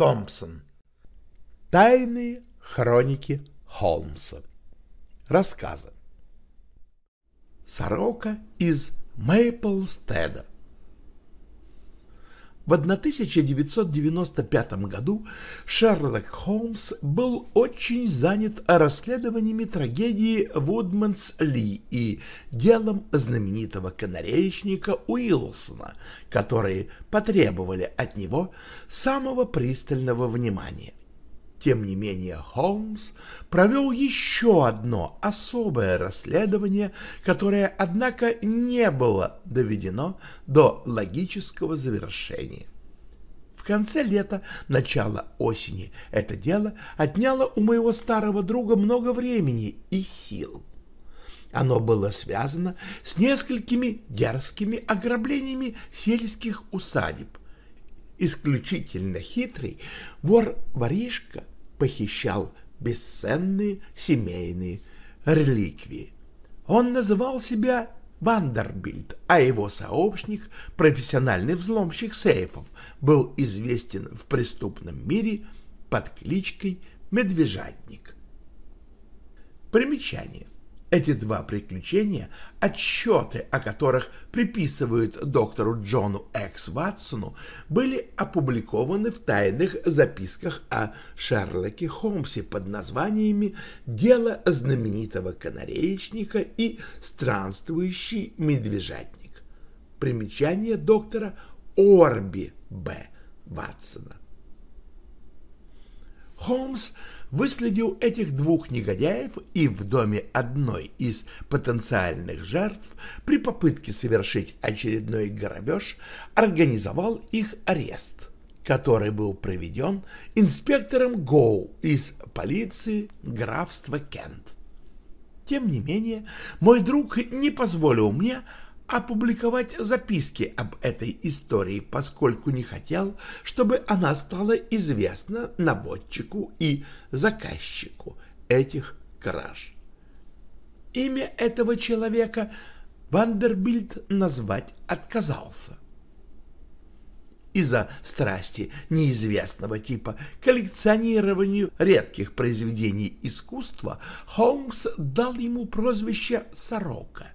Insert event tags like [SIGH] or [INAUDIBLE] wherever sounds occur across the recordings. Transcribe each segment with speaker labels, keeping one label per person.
Speaker 1: Томпсон. Тайные хроники Холмса. Рассказы. Сорока из Мейплстеда. В 1995 году Шерлок Холмс был очень занят расследованиями трагедии Вудманс-Ли и делом знаменитого канареечника Уилсона, которые потребовали от него самого пристального внимания. Тем не менее, Холмс провел еще одно особое расследование, которое, однако, не было доведено до логического завершения. В конце лета, начало осени это дело отняло у моего старого друга много времени и сил. Оно было связано с несколькими дерзкими ограблениями сельских усадеб. Исключительно хитрый вор-воришка похищал бесценные семейные реликвии. Он называл себя Вандербильд, а его сообщник, профессиональный взломщик сейфов, был известен в преступном мире под кличкой Медвежатник. Примечание. Эти два приключения, отчеты о которых приписывают доктору Джону Экс Ватсону, были опубликованы в тайных записках о Шерлоке Холмсе под названиями «Дело знаменитого канареечника» и «Странствующий медвежатник». Примечание доктора Орби Б. Ватсона. Холмс выследил этих двух негодяев и в доме одной из потенциальных жертв при попытке совершить очередной грабеж организовал их арест, который был проведен инспектором Гоу из полиции графства Кент. Тем не менее, мой друг не позволил мне опубликовать записки об этой истории, поскольку не хотел, чтобы она стала известна наводчику и заказчику этих краж. Имя этого человека Вандербильд назвать отказался. Из-за страсти неизвестного типа к коллекционированию редких произведений искусства Холмс дал ему прозвище «Сорока».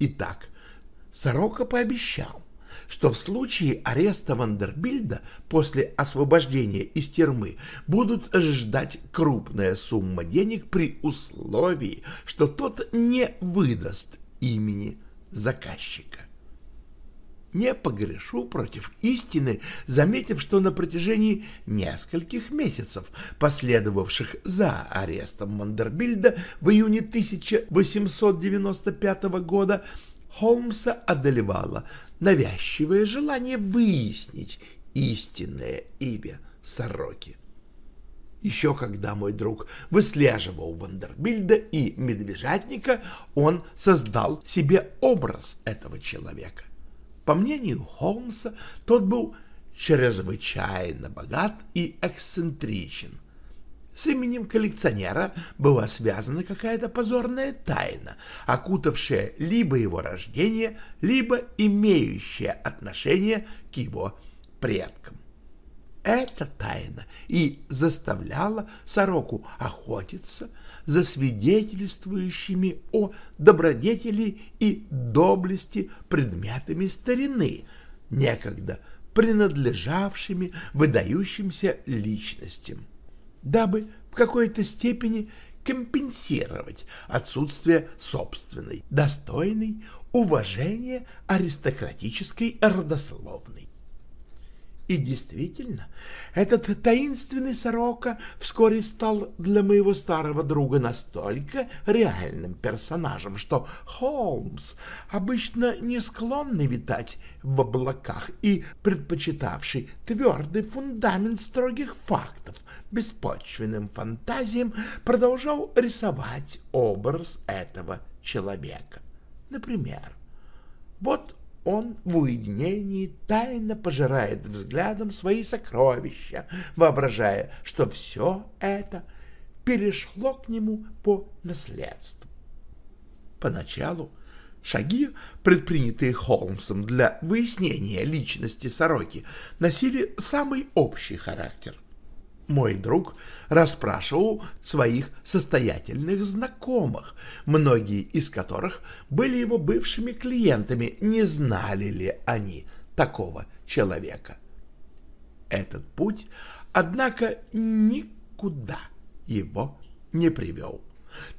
Speaker 1: Итак, Сорока пообещал, что в случае ареста Вандербильда после освобождения из тюрьмы будут ждать крупная сумма денег при условии, что тот не выдаст имени заказчика. Не погрешу против истины, заметив, что на протяжении нескольких месяцев, последовавших за арестом Вандербильда в июне 1895 года, Холмса одолевало навязчивое желание выяснить истинное имя сороки. Еще когда мой друг выслеживал Вандербильда и Медвежатника, он создал себе образ этого человека. По мнению Холмса, тот был чрезвычайно богат и эксцентричен, с именем коллекционера была связана какая-то позорная тайна, окутавшая либо его рождение, либо имеющая отношение к его предкам. Эта тайна и заставляла сороку охотиться за свидетельствующими о добродетели и доблести предметами старины, некогда принадлежавшими выдающимся личностям дабы в какой-то степени компенсировать отсутствие собственной, достойной уважения аристократической родословной. И действительно, этот таинственный сорока вскоре стал для моего старого друга настолько реальным персонажем, что Холмс, обычно не склонный витать в облаках и предпочитавший твердый фундамент строгих фактов беспочвенным фантазиям, продолжал рисовать образ этого человека. Например, вот он в уединении тайно пожирает взглядом свои сокровища, воображая, что все это перешло к нему по наследству. Поначалу шаги, предпринятые Холмсом для выяснения личности сороки, носили самый общий характер. Мой друг расспрашивал своих состоятельных знакомых, многие из которых были его бывшими клиентами, не знали ли они такого человека. Этот путь, однако, никуда его не привел.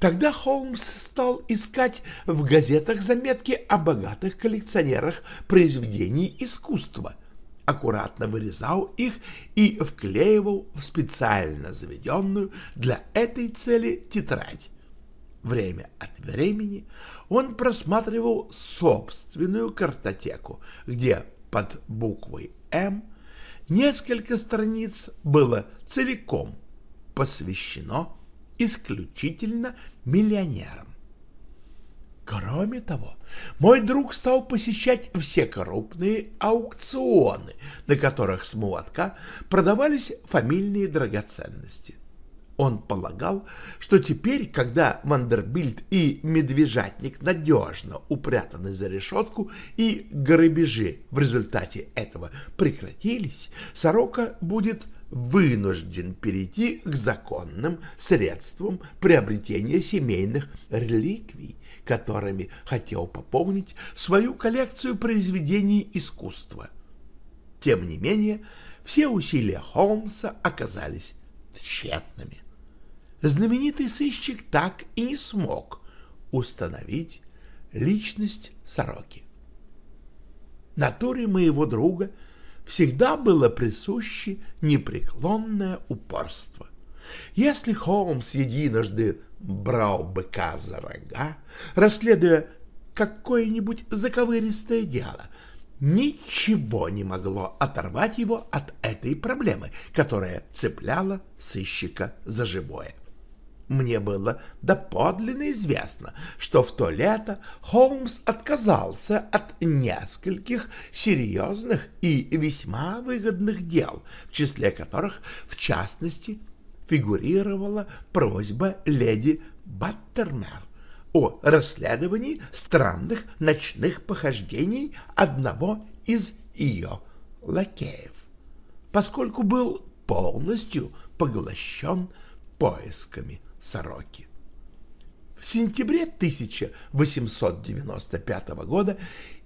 Speaker 1: Тогда Холмс стал искать в газетах заметки о богатых коллекционерах произведений искусства – аккуратно вырезал их и вклеивал в специально заведенную для этой цели тетрадь. Время от времени он просматривал собственную картотеку, где под буквой «М» несколько страниц было целиком посвящено исключительно миллионерам. Кроме того, мой друг стал посещать все крупные аукционы, на которых с молотка продавались фамильные драгоценности. Он полагал, что теперь, когда Вандербильд и Медвежатник надежно упрятаны за решетку и грабежи в результате этого прекратились, Сорока будет вынужден перейти к законным средствам приобретения семейных реликвий, которыми хотел пополнить свою коллекцию произведений искусства. Тем не менее, все усилия Холмса оказались тщетными. Знаменитый сыщик так и не смог установить личность сороки. Натуре моего друга всегда было присуще непреклонное упорство. Если Холмс единожды брал быка за рога, расследуя какое-нибудь заковыристое дело, ничего не могло оторвать его от этой проблемы, которая цепляла сыщика за живое. Мне было доподлинно известно, что в то лето Холмс отказался от нескольких серьезных и весьма выгодных дел, в числе которых, в частности, фигурировала просьба леди Баттермер о расследовании странных ночных похождений одного из ее лакеев, поскольку был полностью поглощен поисками сороки. В сентябре 1895 года,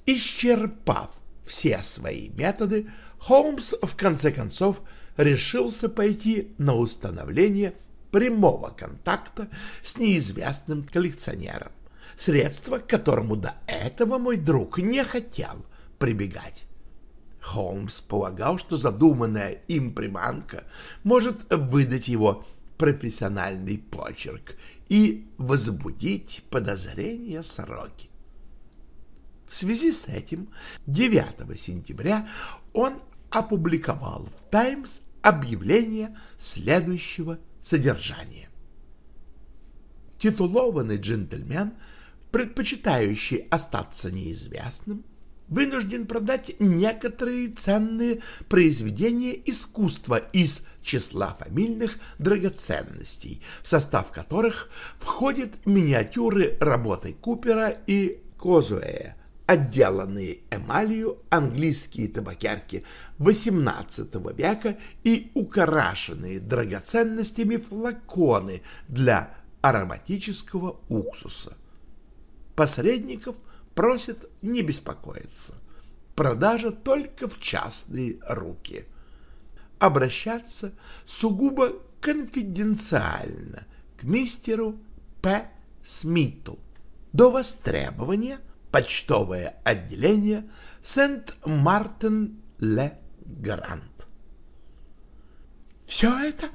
Speaker 1: исчерпав все свои методы, Холмс в конце концов решился пойти на установление прямого контакта с неизвестным коллекционером, средство к которому до этого мой друг не хотел прибегать. Холмс полагал, что задуманная им приманка может выдать его профессиональный почерк и возбудить подозрения сороки. В связи с этим 9 сентября он опубликовал в «Таймс» объявление следующего содержания. Титулованный джентльмен, предпочитающий остаться неизвестным, вынужден продать некоторые ценные произведения искусства из числа фамильных драгоценностей, в состав которых входят миниатюры работы Купера и Козуэя, отделанные эмалью английские табакерки XVIII века и украшенные драгоценностями флаконы для ароматического уксуса. Посредников просят не беспокоиться. Продажа только в частные руки. Обращаться сугубо конфиденциально к мистеру П. Смиту до востребования – почтовое отделение Сент-Мартен-ле-Гранд. «Все это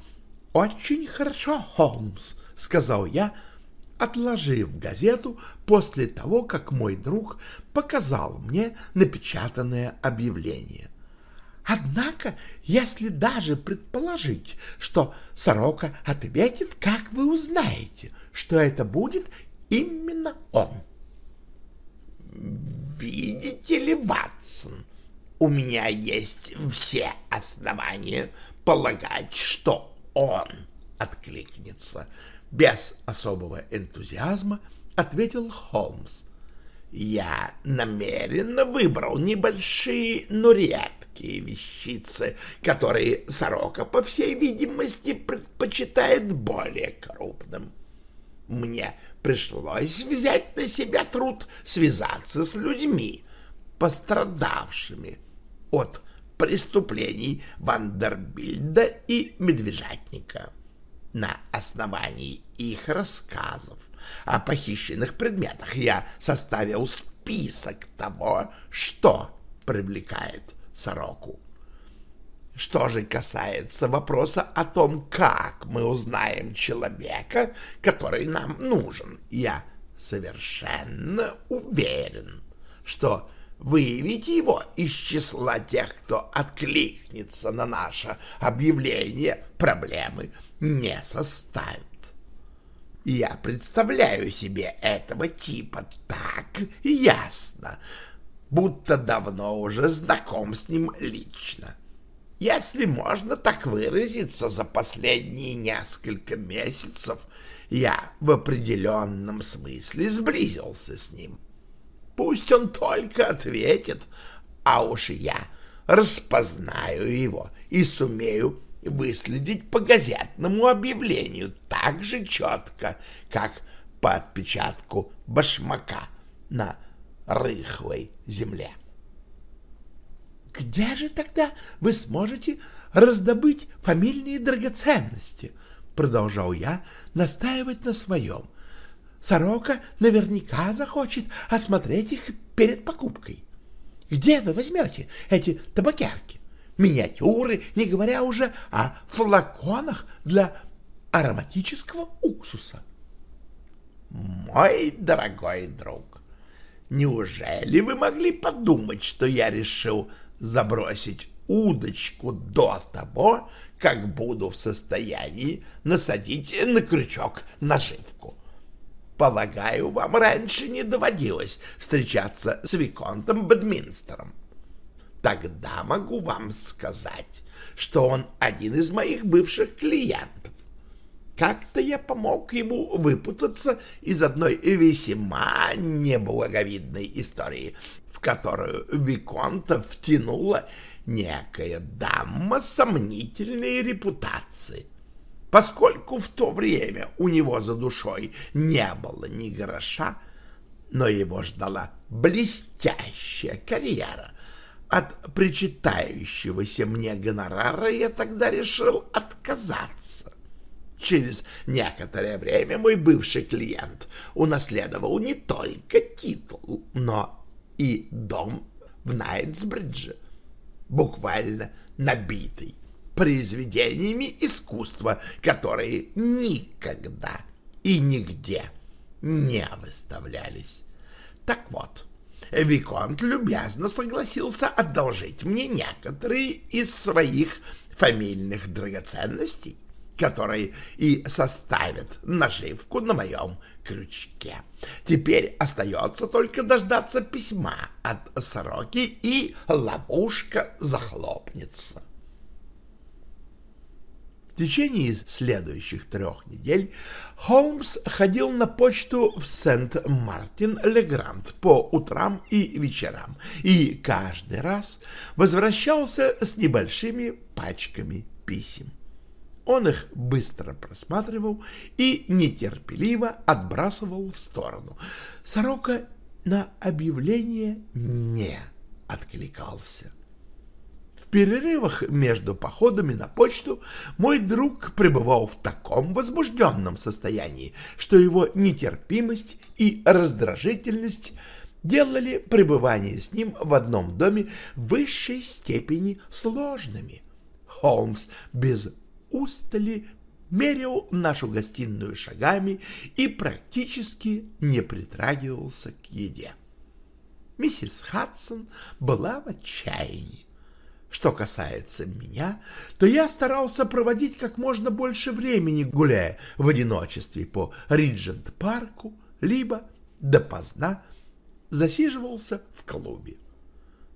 Speaker 1: очень хорошо, Холмс», — сказал я, отложив газету после того, как мой друг показал мне напечатанное объявление. Однако, если даже предположить, что сорока ответит, как вы узнаете, что это будет именно он? Видите ли, Ватсон, у меня есть все основания полагать, что он откликнется. Без особого энтузиазма ответил Холмс. Я намеренно выбрал небольшие, но редкие вещицы, которые сорока, по всей видимости, предпочитает более крупным. Мне пришлось взять на себя труд связаться с людьми, пострадавшими от преступлений Вандербильда и Медвежатника. На основании их рассказов о похищенных предметах я составил список того, что привлекает сороку. Что же касается вопроса о том, как мы узнаем человека, который нам нужен, я совершенно уверен, что выявить его из числа тех, кто откликнется на наше объявление, проблемы не составит. Я представляю себе этого типа так ясно, будто давно уже знаком с ним лично. Если можно так выразиться, за последние несколько месяцев я в определенном смысле сблизился с ним. Пусть он только ответит, а уж я распознаю его и сумею выследить по газетному объявлению так же четко, как по отпечатку башмака на рыхлой земле. Где же тогда вы сможете раздобыть фамильные драгоценности? Продолжал я настаивать на своем. Сорока наверняка захочет осмотреть их перед покупкой. Где вы возьмете эти табакерки? Миниатюры, не говоря уже о флаконах для ароматического уксуса. Мой дорогой друг, неужели вы могли подумать, что я решил забросить удочку до того, как буду в состоянии насадить на крючок наживку? Полагаю, вам раньше не доводилось встречаться с Виконтом Бадминстером. Тогда могу вам сказать, что он один из моих бывших клиентов. Как-то я помог ему выпутаться из одной весьма неблаговидной истории, в которую Виконта втянула некая дама сомнительной репутации. Поскольку в то время у него за душой не было ни гроша, но его ждала блестящая карьера, от причитающегося мне гонорара я тогда решил отказаться. Через некоторое время мой бывший клиент унаследовал не только титул, но и дом в Найтсбридже, буквально набитый произведениями искусства, которые никогда и нигде не выставлялись. Так вот, Виконт любезно согласился одолжить мне некоторые из своих фамильных драгоценностей, которые и составят наживку на моем крючке. Теперь остается только дождаться письма от сороки, и ловушка захлопнется. В течение следующих трех недель Холмс ходил на почту в Сент-Мартин-Легранд по утрам и вечерам и каждый раз возвращался с небольшими пачками писем. Он их быстро просматривал и нетерпеливо отбрасывал в сторону. Сорока на объявление не откликался. В перерывах между походами на почту мой друг пребывал в таком возбужденном состоянии, что его нетерпимость и раздражительность делали пребывание с ним в одном доме в высшей степени сложными. Холмс без устали мерил нашу гостиную шагами и практически не притрагивался к еде. Миссис Хадсон была в отчаянии. Что касается меня, то я старался проводить как можно больше времени, гуляя в одиночестве по Риджент-парку, либо допоздна засиживался в клубе.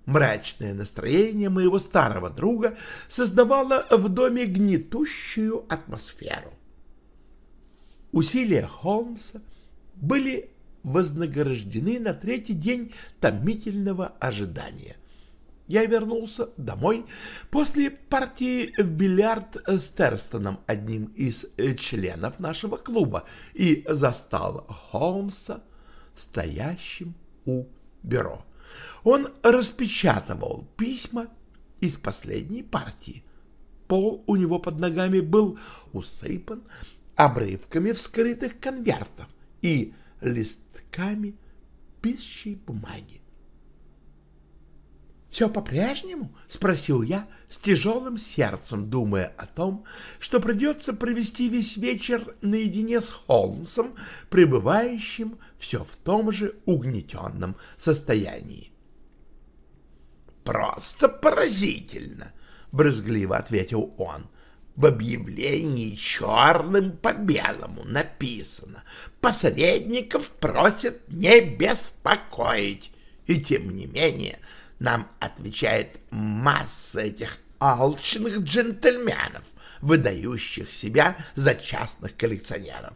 Speaker 1: Мрачное настроение моего старого друга создавало в доме гнетущую атмосферу. Усилия Холмса были вознаграждены на третий день томительного ожидания я вернулся домой после партии в бильярд с Терстоном, одним из членов нашего клуба, и застал Холмса стоящим у бюро. Он распечатывал письма из последней партии. Пол у него под ногами был усыпан обрывками вскрытых конвертов и листками пищей бумаги. «Все по-прежнему?» — спросил я с тяжелым сердцем, думая о том, что придется провести весь вечер наедине с Холмсом, пребывающим все в том же угнетенном состоянии.
Speaker 2: «Просто поразительно!» — брызгливо ответил он. В объявлении черным по белому написано «Посредников просят не беспокоить». И тем не менее нам отвечает масса этих алчных джентльменов, выдающих себя за частных коллекционеров,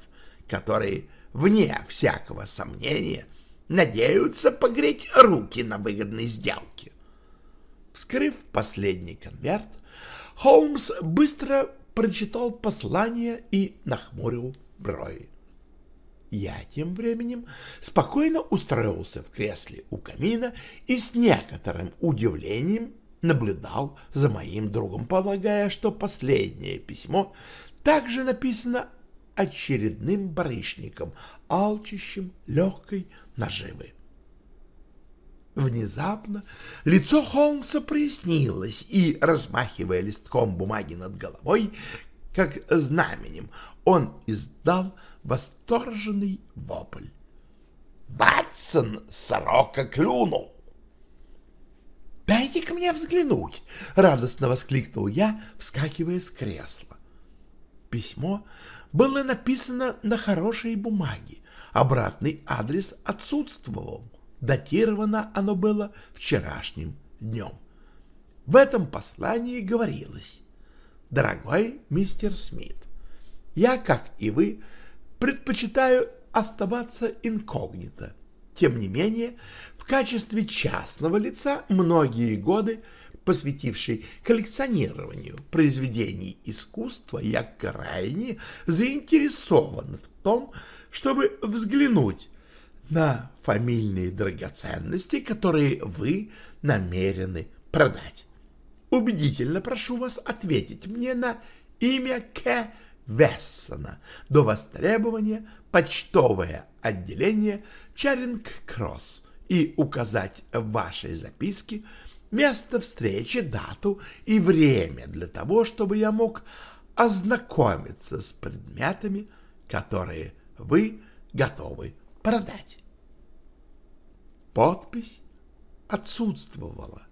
Speaker 2: которые, вне всякого сомнения, надеются погреть руки на выгодной сделке. Вскрыв последний конверт, Холмс быстро прочитал послание и нахмурил брови. Я тем временем спокойно устроился в кресле у камина и с некоторым удивлением наблюдал за моим другом, полагая, что последнее письмо также написано очередным барышником, алчащим легкой наживы. Внезапно лицо Холмса прояснилось, и, размахивая листком бумаги над головой, как знаменем, он издал восторженный вопль. «Ватсон, сорока клюнул!»
Speaker 1: «Дайте-ка мне взглянуть!» — радостно воскликнул я, вскакивая с кресла. Письмо было написано на хорошей бумаге, обратный адрес отсутствовал, датировано оно было вчерашним днем. В этом послании говорилось «Дорогой мистер Смит, я, как и вы, предпочитаю оставаться инкогнито. Тем не менее, в качестве частного лица многие годы, посвятивший коллекционированию произведений искусства, я крайне заинтересован в том, чтобы взглянуть на фамильные драгоценности, которые вы намерены продать. Убедительно прошу вас ответить мне на имя К. Вессона до востребования почтовое отделение Чаринг-Кросс и указать в вашей записке место встречи, дату и время для того, чтобы я мог ознакомиться с предметами, которые вы готовы продать. Подпись отсутствовала.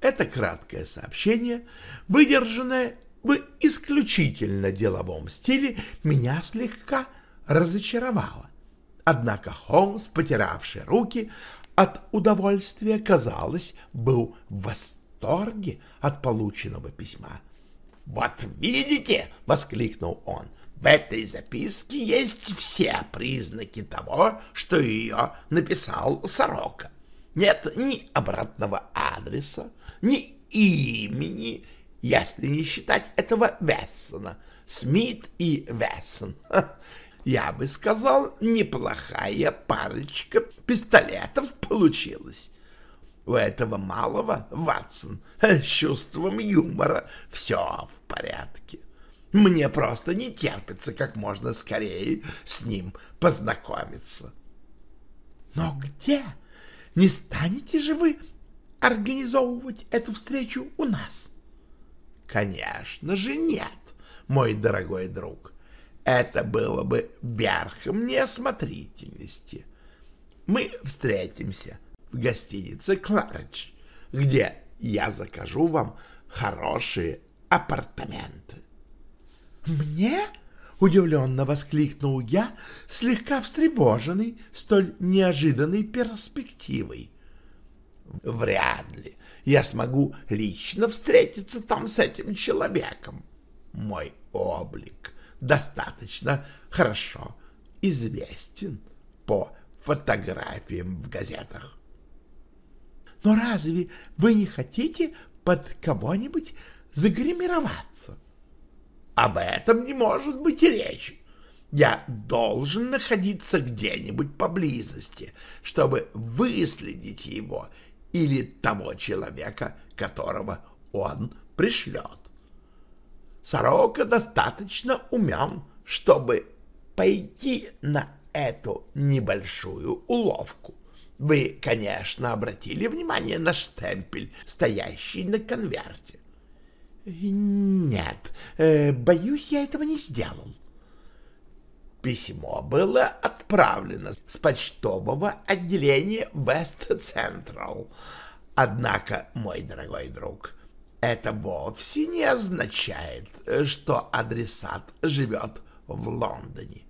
Speaker 1: Это краткое сообщение, выдержанное в исключительно деловом стиле меня слегка разочаровало. Однако Холмс, потиравший руки от удовольствия, казалось, был в восторге от полученного письма.
Speaker 2: «Вот видите!» — воскликнул он. «В этой записке есть все признаки того, что ее написал Сорока. Нет ни обратного адреса, ни имени, если не считать этого Вессона, Смит и Вессон. [LAUGHS] Я бы сказал, неплохая парочка пистолетов получилась. У этого малого, Ватсон, [LAUGHS] с чувством юмора все в порядке. Мне просто не терпится как можно скорее с ним познакомиться.
Speaker 1: Но где Не станете же вы организовывать эту встречу у нас?
Speaker 2: Конечно же нет, мой дорогой друг. Это было бы верхом неосмотрительности. Мы встретимся в гостинице «Кларидж», где я закажу вам хорошие апартаменты.
Speaker 1: «Мне?» — удивленно воскликнул я, слегка встревоженный столь неожиданной перспективой.
Speaker 2: «Вряд ли я смогу лично встретиться там с этим человеком. Мой облик достаточно хорошо известен по фотографиям в газетах.
Speaker 1: Но разве вы не хотите под кого-нибудь загримироваться?
Speaker 2: Об этом не может быть речи. Я должен находиться где-нибудь поблизости, чтобы выследить его или того человека, которого он пришлет. Сорока достаточно умен, чтобы пойти на эту небольшую уловку. Вы, конечно, обратили внимание на штемпель, стоящий на конверте.
Speaker 1: Нет, э, боюсь, я этого не сделал.
Speaker 2: Письмо было отправлено с почтового отделения Вест Централ. Однако, мой дорогой друг, это вовсе не означает, что адресат живет в Лондоне.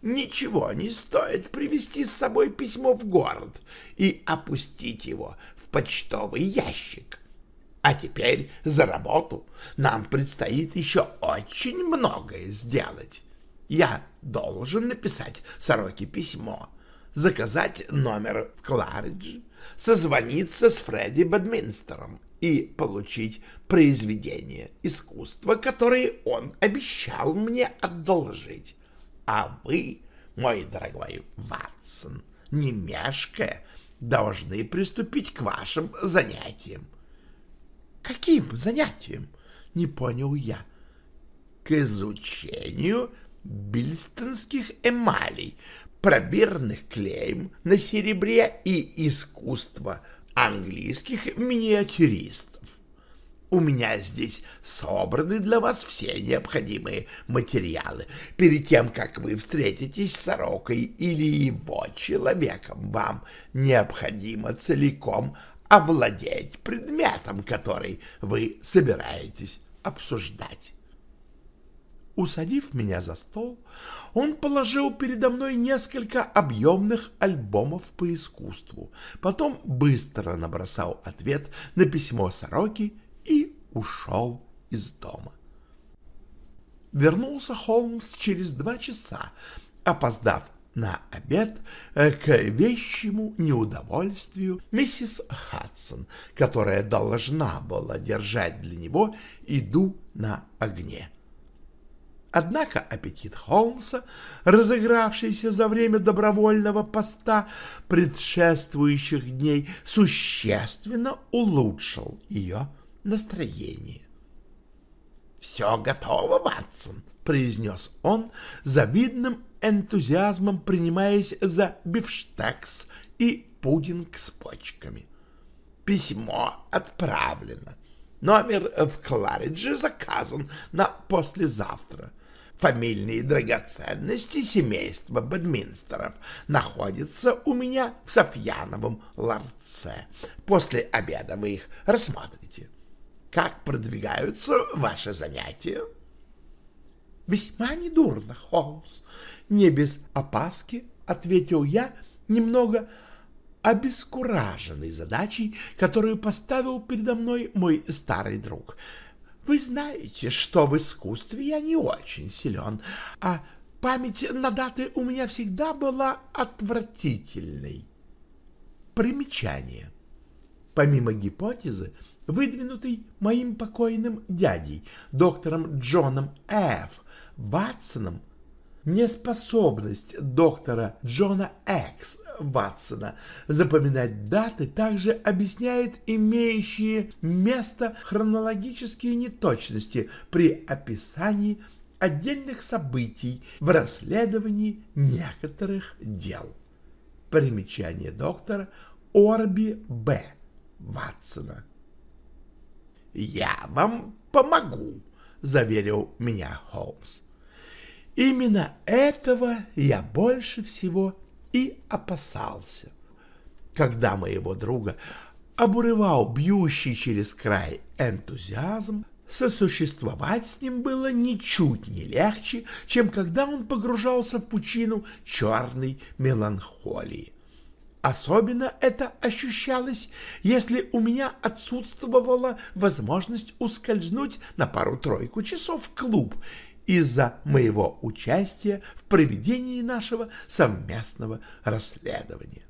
Speaker 2: Ничего не стоит привезти с собой письмо в город и опустить его в почтовый ящик. А теперь за работу нам предстоит еще очень многое сделать. Я должен написать сороке письмо, заказать номер в Кларидж, созвониться с Фредди Бадминстером и получить произведение искусства, которое он обещал мне одолжить. А вы, мой дорогой Ватсон, не мешкая, должны приступить к вашим занятиям.
Speaker 1: Каким занятиям? Не понял я.
Speaker 2: К изучению бильстонских эмалей, пробирных клеем на серебре и искусства английских миниатюристов. У меня здесь собраны для вас все необходимые материалы. Перед тем, как вы встретитесь с сорокой или его человеком, вам необходимо целиком овладеть предметом, который вы собираетесь обсуждать.
Speaker 1: Усадив меня за стол, он положил передо мной несколько объемных альбомов по искусству, потом быстро набросал ответ на письмо сороки и ушел из дома. Вернулся Холмс через два часа, опоздав на обед э, к вещему неудовольствию миссис Хадсон, которая должна была держать для него еду на огне. Однако аппетит Холмса, разыгравшийся за время добровольного поста предшествующих дней, существенно улучшил ее настроение. «Все готово, Ватсон», — произнес он, завидным энтузиазмом принимаясь за бифштекс и пудинг с почками. «Письмо отправлено. Номер в Кларидже заказан на послезавтра. Фамильные драгоценности семейства Бадминстеров находятся у меня в Софьяновом ларце. После обеда вы их рассмотрите. Как продвигаются ваши занятия? Весьма недурно, Холмс. Не без опаски, ответил я, немного обескураженный задачей, которую поставил передо мной мой старый друг. Вы знаете, что в искусстве я не очень силен, а память на даты у меня всегда была отвратительной. Примечание. Помимо гипотезы, выдвинутой моим покойным дядей, доктором Джоном Ф. Ватсоном, неспособность доктора Джона Экс Ватсона запоминать даты также объясняет имеющие место хронологические неточности при описании отдельных событий в расследовании некоторых дел. Примечание доктора Орби Б. Ватсона.
Speaker 2: «Я вам помогу», — заверил меня Холмс.
Speaker 1: Именно этого я больше всего и опасался. Когда моего друга обуревал бьющий через край энтузиазм, сосуществовать с ним было ничуть не легче, чем когда он погружался в пучину черной меланхолии. Особенно это ощущалось, если у меня отсутствовала возможность ускользнуть на пару-тройку часов в клуб из-за моего участия в проведении нашего совместного расследования.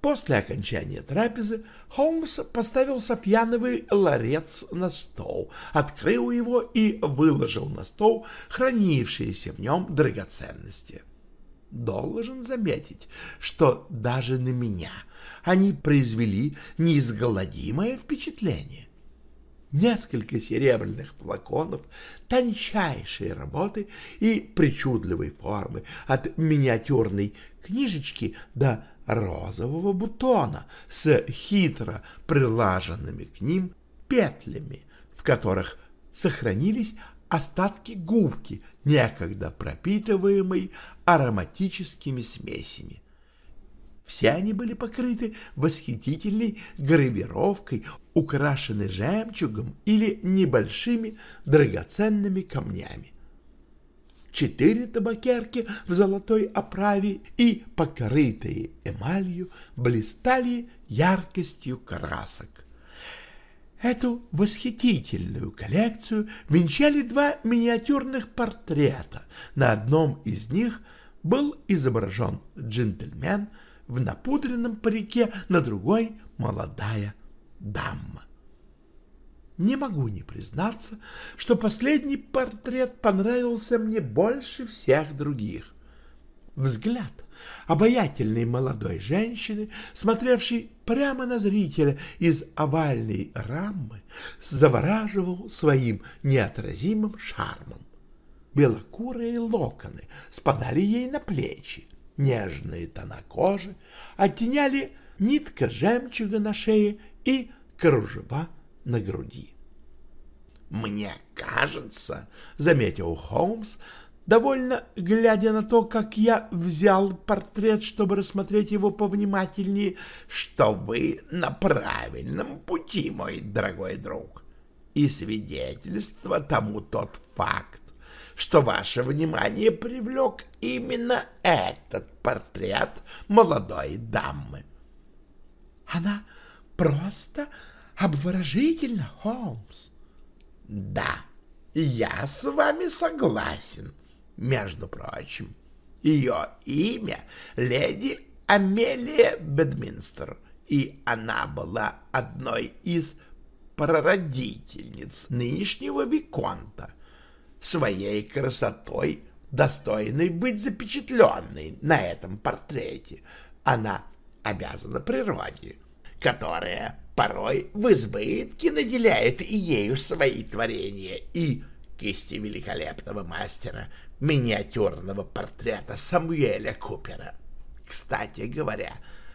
Speaker 1: После окончания трапезы Холмс поставил Софьяновый ларец на стол, открыл его и выложил на стол хранившиеся в нем драгоценности. Должен заметить, что даже на меня они произвели неизгладимое впечатление. Несколько серебряных флаконов тончайшей работы и причудливой формы, от миниатюрной книжечки до розового бутона с хитро прилаженными к ним петлями, в которых сохранились остатки губки, некогда пропитываемой ароматическими смесями. Все они были покрыты восхитительной гравировкой, украшены жемчугом или небольшими драгоценными камнями четыре табакерки в золотой оправе и, покрытые эмалью, блистали яркостью красок. Эту восхитительную коллекцию венчали два миниатюрных портрета. На одном из них был изображен джентльмен в напудренном парике, на другой — молодая дама. Не могу не признаться, что последний портрет понравился мне больше всех других. Взгляд обаятельной молодой женщины, смотревшей прямо на зрителя из овальной рамы, завораживал своим неотразимым шармом. Белокурые локоны спадали ей на плечи, нежные тона кожи оттеняли нитка жемчуга на шее и кружева на груди.
Speaker 2: «Мне кажется», —
Speaker 1: заметил Холмс, довольно глядя на то, как я взял портрет, чтобы рассмотреть его повнимательнее,
Speaker 2: что вы на правильном пути, мой дорогой друг. И свидетельство тому тот факт, что ваше внимание привлек именно этот портрет молодой дамы.
Speaker 1: Она просто обворожительно, Холмс.
Speaker 2: Да, я с вами согласен. Между прочим, ее имя леди Амелия Бедминстер, и она была одной из прародительниц нынешнего Виконта, своей красотой достойной быть запечатленной на этом портрете. Она обязана природе, которая порой в избытке наделяет и ею свои творения, и кисти великолепного мастера миниатюрного портрета Самуэля Купера. Кстати говоря,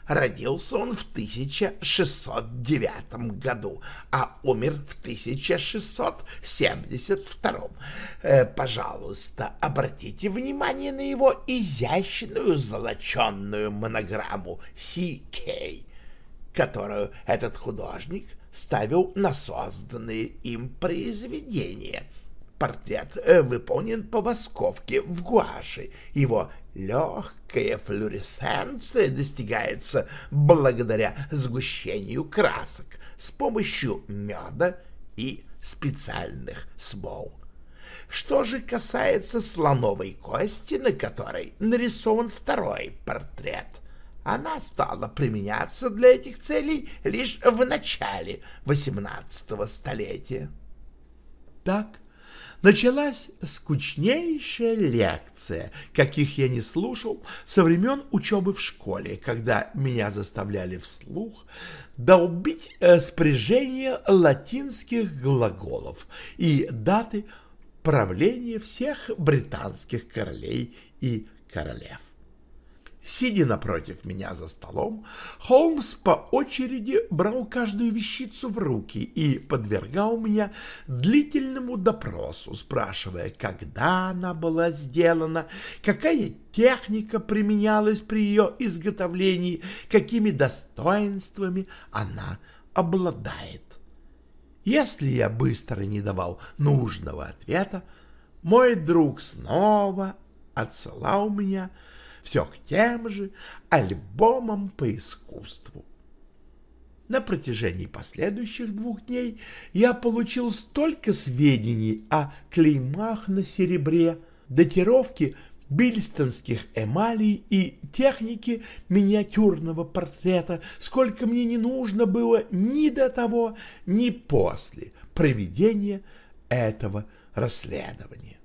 Speaker 2: родился он в 1609 году, а умер в 1672. Э, пожалуйста, обратите внимание на его изящную золоченную монограмму «Си-Кей», которую этот художник ставил на созданные им произведения. Портрет э, выполнен по восковке в гуаши. Его легкая флуоресценция достигается благодаря сгущению красок с помощью меда и специальных смол. Что же касается слоновой кости, на которой нарисован второй портрет — она стала применяться для этих целей лишь в начале XVIII столетия.
Speaker 1: Так началась скучнейшая лекция, каких я не слушал со времен учебы в школе, когда меня заставляли вслух долбить э, спряжение латинских глаголов и даты правления всех британских королей и королев. Сидя напротив меня за столом, Холмс по очереди брал каждую вещицу в руки и подвергал меня длительному допросу, спрашивая, когда она была сделана, какая техника применялась при ее изготовлении, какими достоинствами она обладает. Если я быстро не давал нужного ответа, мой друг снова отсылал меня все к тем же альбомам по искусству. На протяжении последующих двух дней я получил столько сведений о клеймах на серебре, датировке бильстонских эмалей и технике миниатюрного портрета, сколько мне не нужно было ни до того, ни после проведения этого расследования.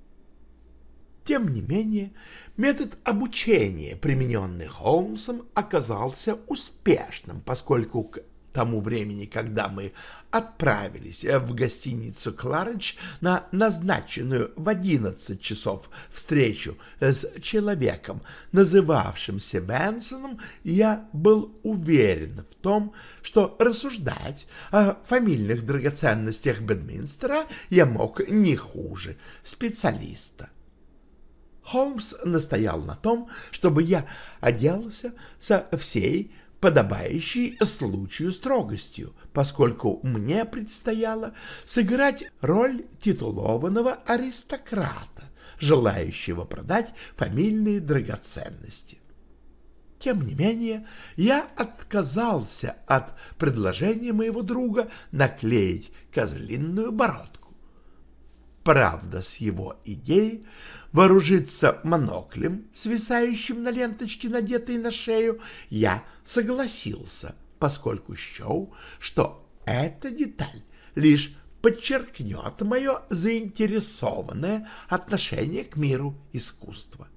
Speaker 1: Тем не менее, метод обучения, примененный Холмсом, оказался успешным, поскольку к тому времени, когда мы отправились в гостиницу «Кларидж» на назначенную в одиннадцать часов встречу с человеком, называвшимся Бенсоном, я был уверен в том, что рассуждать о фамильных драгоценностях Бедминстера я мог не хуже специалиста. Холмс настоял на том, чтобы я оделся со всей подобающей случаю строгостью, поскольку мне предстояло сыграть роль титулованного аристократа, желающего продать фамильные драгоценности. Тем не менее, я отказался от предложения моего друга наклеить козлиную бородку. Правда, с его идеей вооружиться моноклем, свисающим на ленточке, надетой на шею, я согласился, поскольку счел, что эта деталь лишь подчеркнет мое заинтересованное отношение к миру искусства.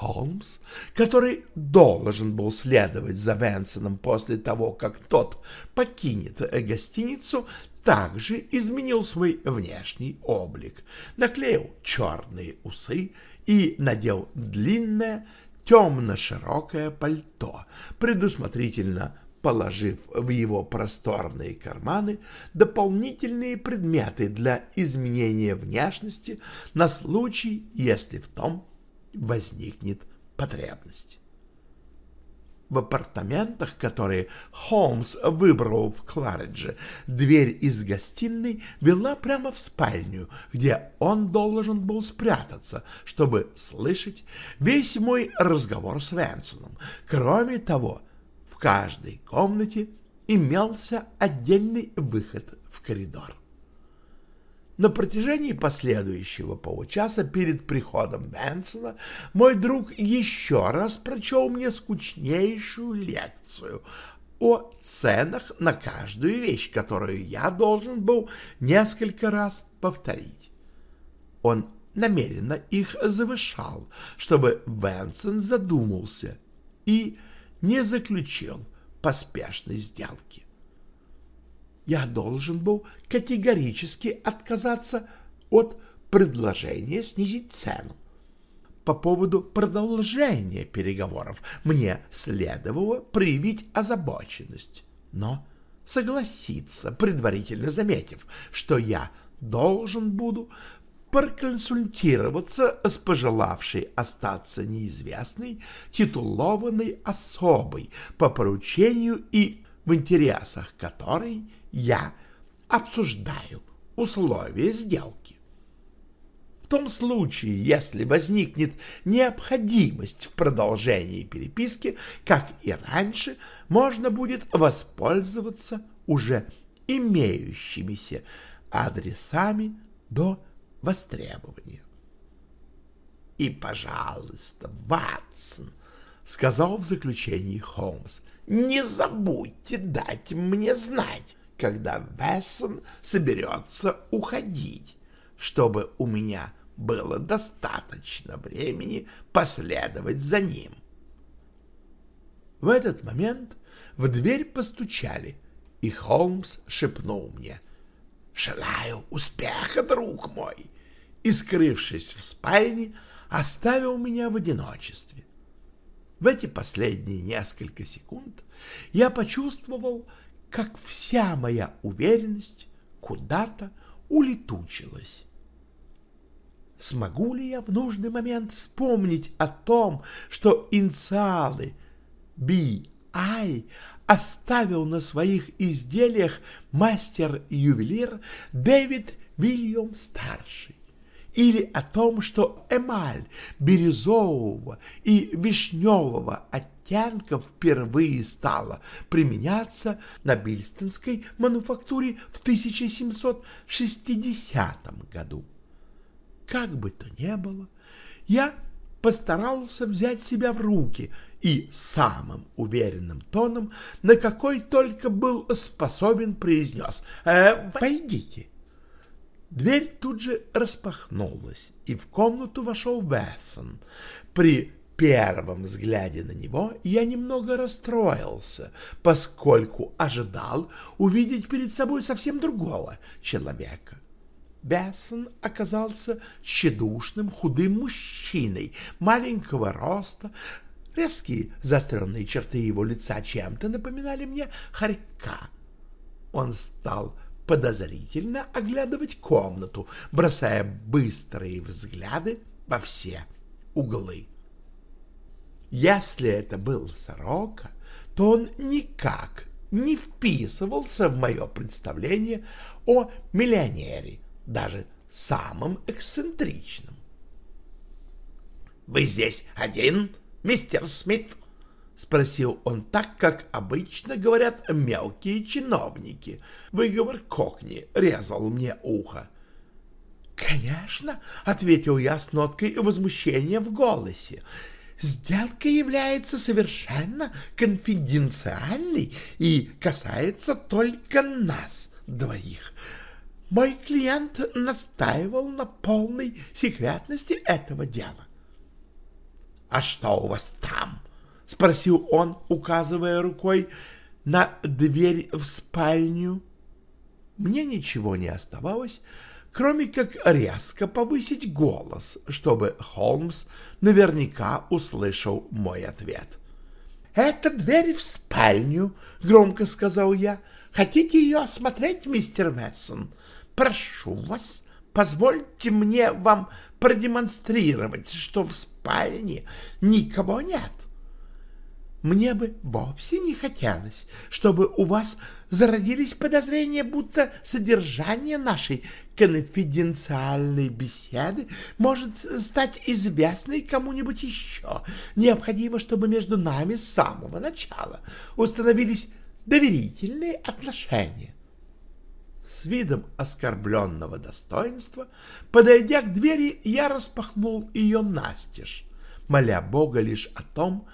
Speaker 1: Холмс, который должен был следовать за Венсоном после того, как тот покинет гостиницу, также изменил свой внешний облик, наклеил черные усы и надел длинное темно-широкое пальто, предусмотрительно положив в его просторные карманы дополнительные предметы для изменения внешности на случай, если в том возникнет потребность в апартаментах, которые Холмс выбрал в Кларидже, дверь из гостиной вела прямо в спальню, где он должен был спрятаться, чтобы слышать весь мой разговор с Венсоном. Кроме того, в каждой комнате имелся отдельный выход в коридор. На протяжении последующего получаса перед приходом Бенсона мой друг еще раз прочел мне скучнейшую лекцию о ценах на каждую вещь, которую я должен был несколько раз повторить. Он намеренно их завышал, чтобы Бенсон задумался и не заключил поспешной сделки я должен был категорически отказаться от предложения снизить цену. По поводу продолжения переговоров мне следовало проявить озабоченность, но согласиться, предварительно заметив, что я должен буду проконсультироваться с пожелавшей остаться неизвестной титулованной особой по поручению и в интересах которой я обсуждаю условия сделки. В том случае, если возникнет необходимость в продолжении переписки, как и раньше, можно будет воспользоваться уже имеющимися адресами до востребования. И, пожалуйста, Ватсон, — сказал в заключении Холмс, — не забудьте дать мне знать, когда Вессон соберется уходить, чтобы у меня было достаточно времени последовать за ним. В этот момент в дверь постучали, и Холмс шепнул мне «Желаю успеха, друг мой!» и, скрывшись в спальне, оставил меня в одиночестве. В эти последние несколько секунд я почувствовал, как вся моя уверенность куда-то улетучилась. Смогу ли я в нужный момент вспомнить о том, что инициалы B.I. оставил на своих изделиях мастер-ювелир Дэвид Вильям-старший? Или о том, что эмаль бирюзового и вишневого оттенков впервые стала применяться на бильстонской мануфактуре в 1760 году? Как бы то ни было, я постарался взять себя в руки и самым уверенным тоном, на какой только был способен, произнес «Э, «Войдите». Дверь тут же распахнулась, и в комнату вошел Вессон. При первом взгляде на него я немного расстроился, поскольку ожидал увидеть перед собой совсем другого человека. Бессон оказался тщедушным, худым мужчиной маленького роста. Резкие заостренные черты его лица чем-то напоминали мне хорька. Он стал подозрительно оглядывать комнату, бросая быстрые взгляды во все углы. Если это был сорока, то он никак не вписывался в мое представление о миллионере, даже самым эксцентричным. «Вы здесь один, мистер Смит?» — спросил он так, как обычно говорят мелкие чиновники. Выговор Кокни резал мне ухо. «Конечно», — ответил я с ноткой возмущения в голосе. «Сделка является совершенно конфиденциальной и касается только нас двоих. Мой клиент настаивал на полной секретности этого дела. — А что у вас там? — спросил он, указывая рукой на дверь в спальню. Мне ничего не оставалось, кроме как резко повысить голос, чтобы Холмс наверняка услышал мой ответ. — Это дверь в спальню, — громко сказал я. — Хотите ее осмотреть, мистер Вессон? Прошу вас, позвольте мне вам продемонстрировать, что в спальне никого нет. Мне бы вовсе не хотелось, чтобы у вас зародились подозрения, будто содержание нашей конфиденциальной беседы может стать известной кому-нибудь еще. Необходимо, чтобы между нами с самого начала установились доверительные отношения с видом оскорбленного достоинства, подойдя к двери, я распахнул ее настежь, моля Бога лишь о том,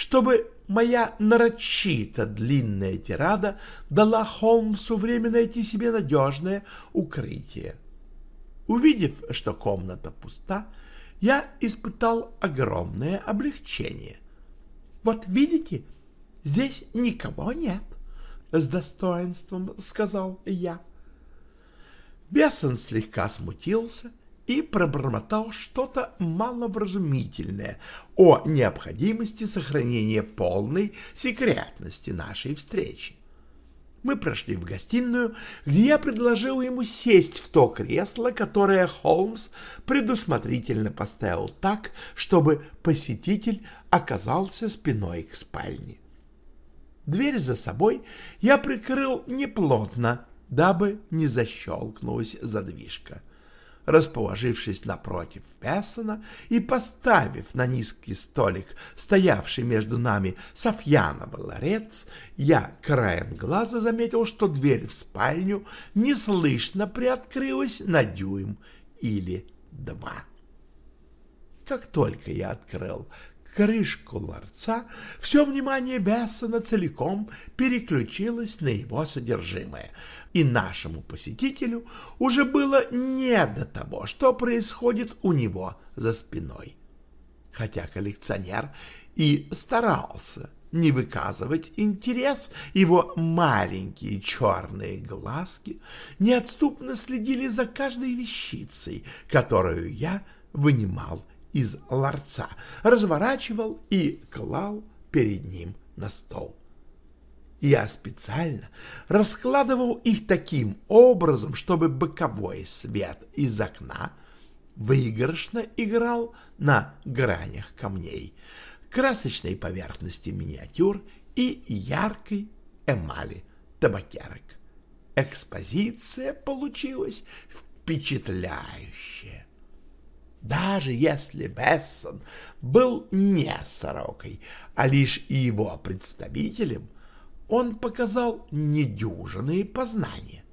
Speaker 1: чтобы моя нарочито длинная тирада дала Холмсу время найти себе надежное укрытие. Увидев, что комната пуста, я испытал огромное облегчение. «Вот видите, здесь никого нет», — с достоинством сказал я. Весон слегка смутился и пробормотал что-то маловразумительное о необходимости сохранения полной секретности нашей встречи. Мы прошли в гостиную, где я предложил ему сесть в то кресло, которое Холмс предусмотрительно поставил так, чтобы посетитель оказался спиной к спальне. Дверь за собой я прикрыл неплотно, дабы не защелкнулась задвижка. Расположившись напротив Пессона и поставив на низкий столик, стоявший между нами Софьяновый ларец, я краем глаза заметил, что дверь в спальню неслышно приоткрылась на дюйм или два. Как только я открыл крышку ларца, все внимание Бессона целиком переключилось на его содержимое, и нашему посетителю уже было не до того, что происходит у него за спиной. Хотя коллекционер и старался не выказывать интерес, его маленькие черные глазки неотступно следили за каждой вещицей, которую я вынимал из ларца, разворачивал и клал перед ним на стол. Я специально раскладывал их таким образом, чтобы боковой свет из окна выигрышно играл на гранях камней, красочной поверхности миниатюр и яркой эмали табакерок. Экспозиция получилась впечатляющая. Даже если Бессон был не сорокой, а лишь его представителем, он показал недюжинные познания.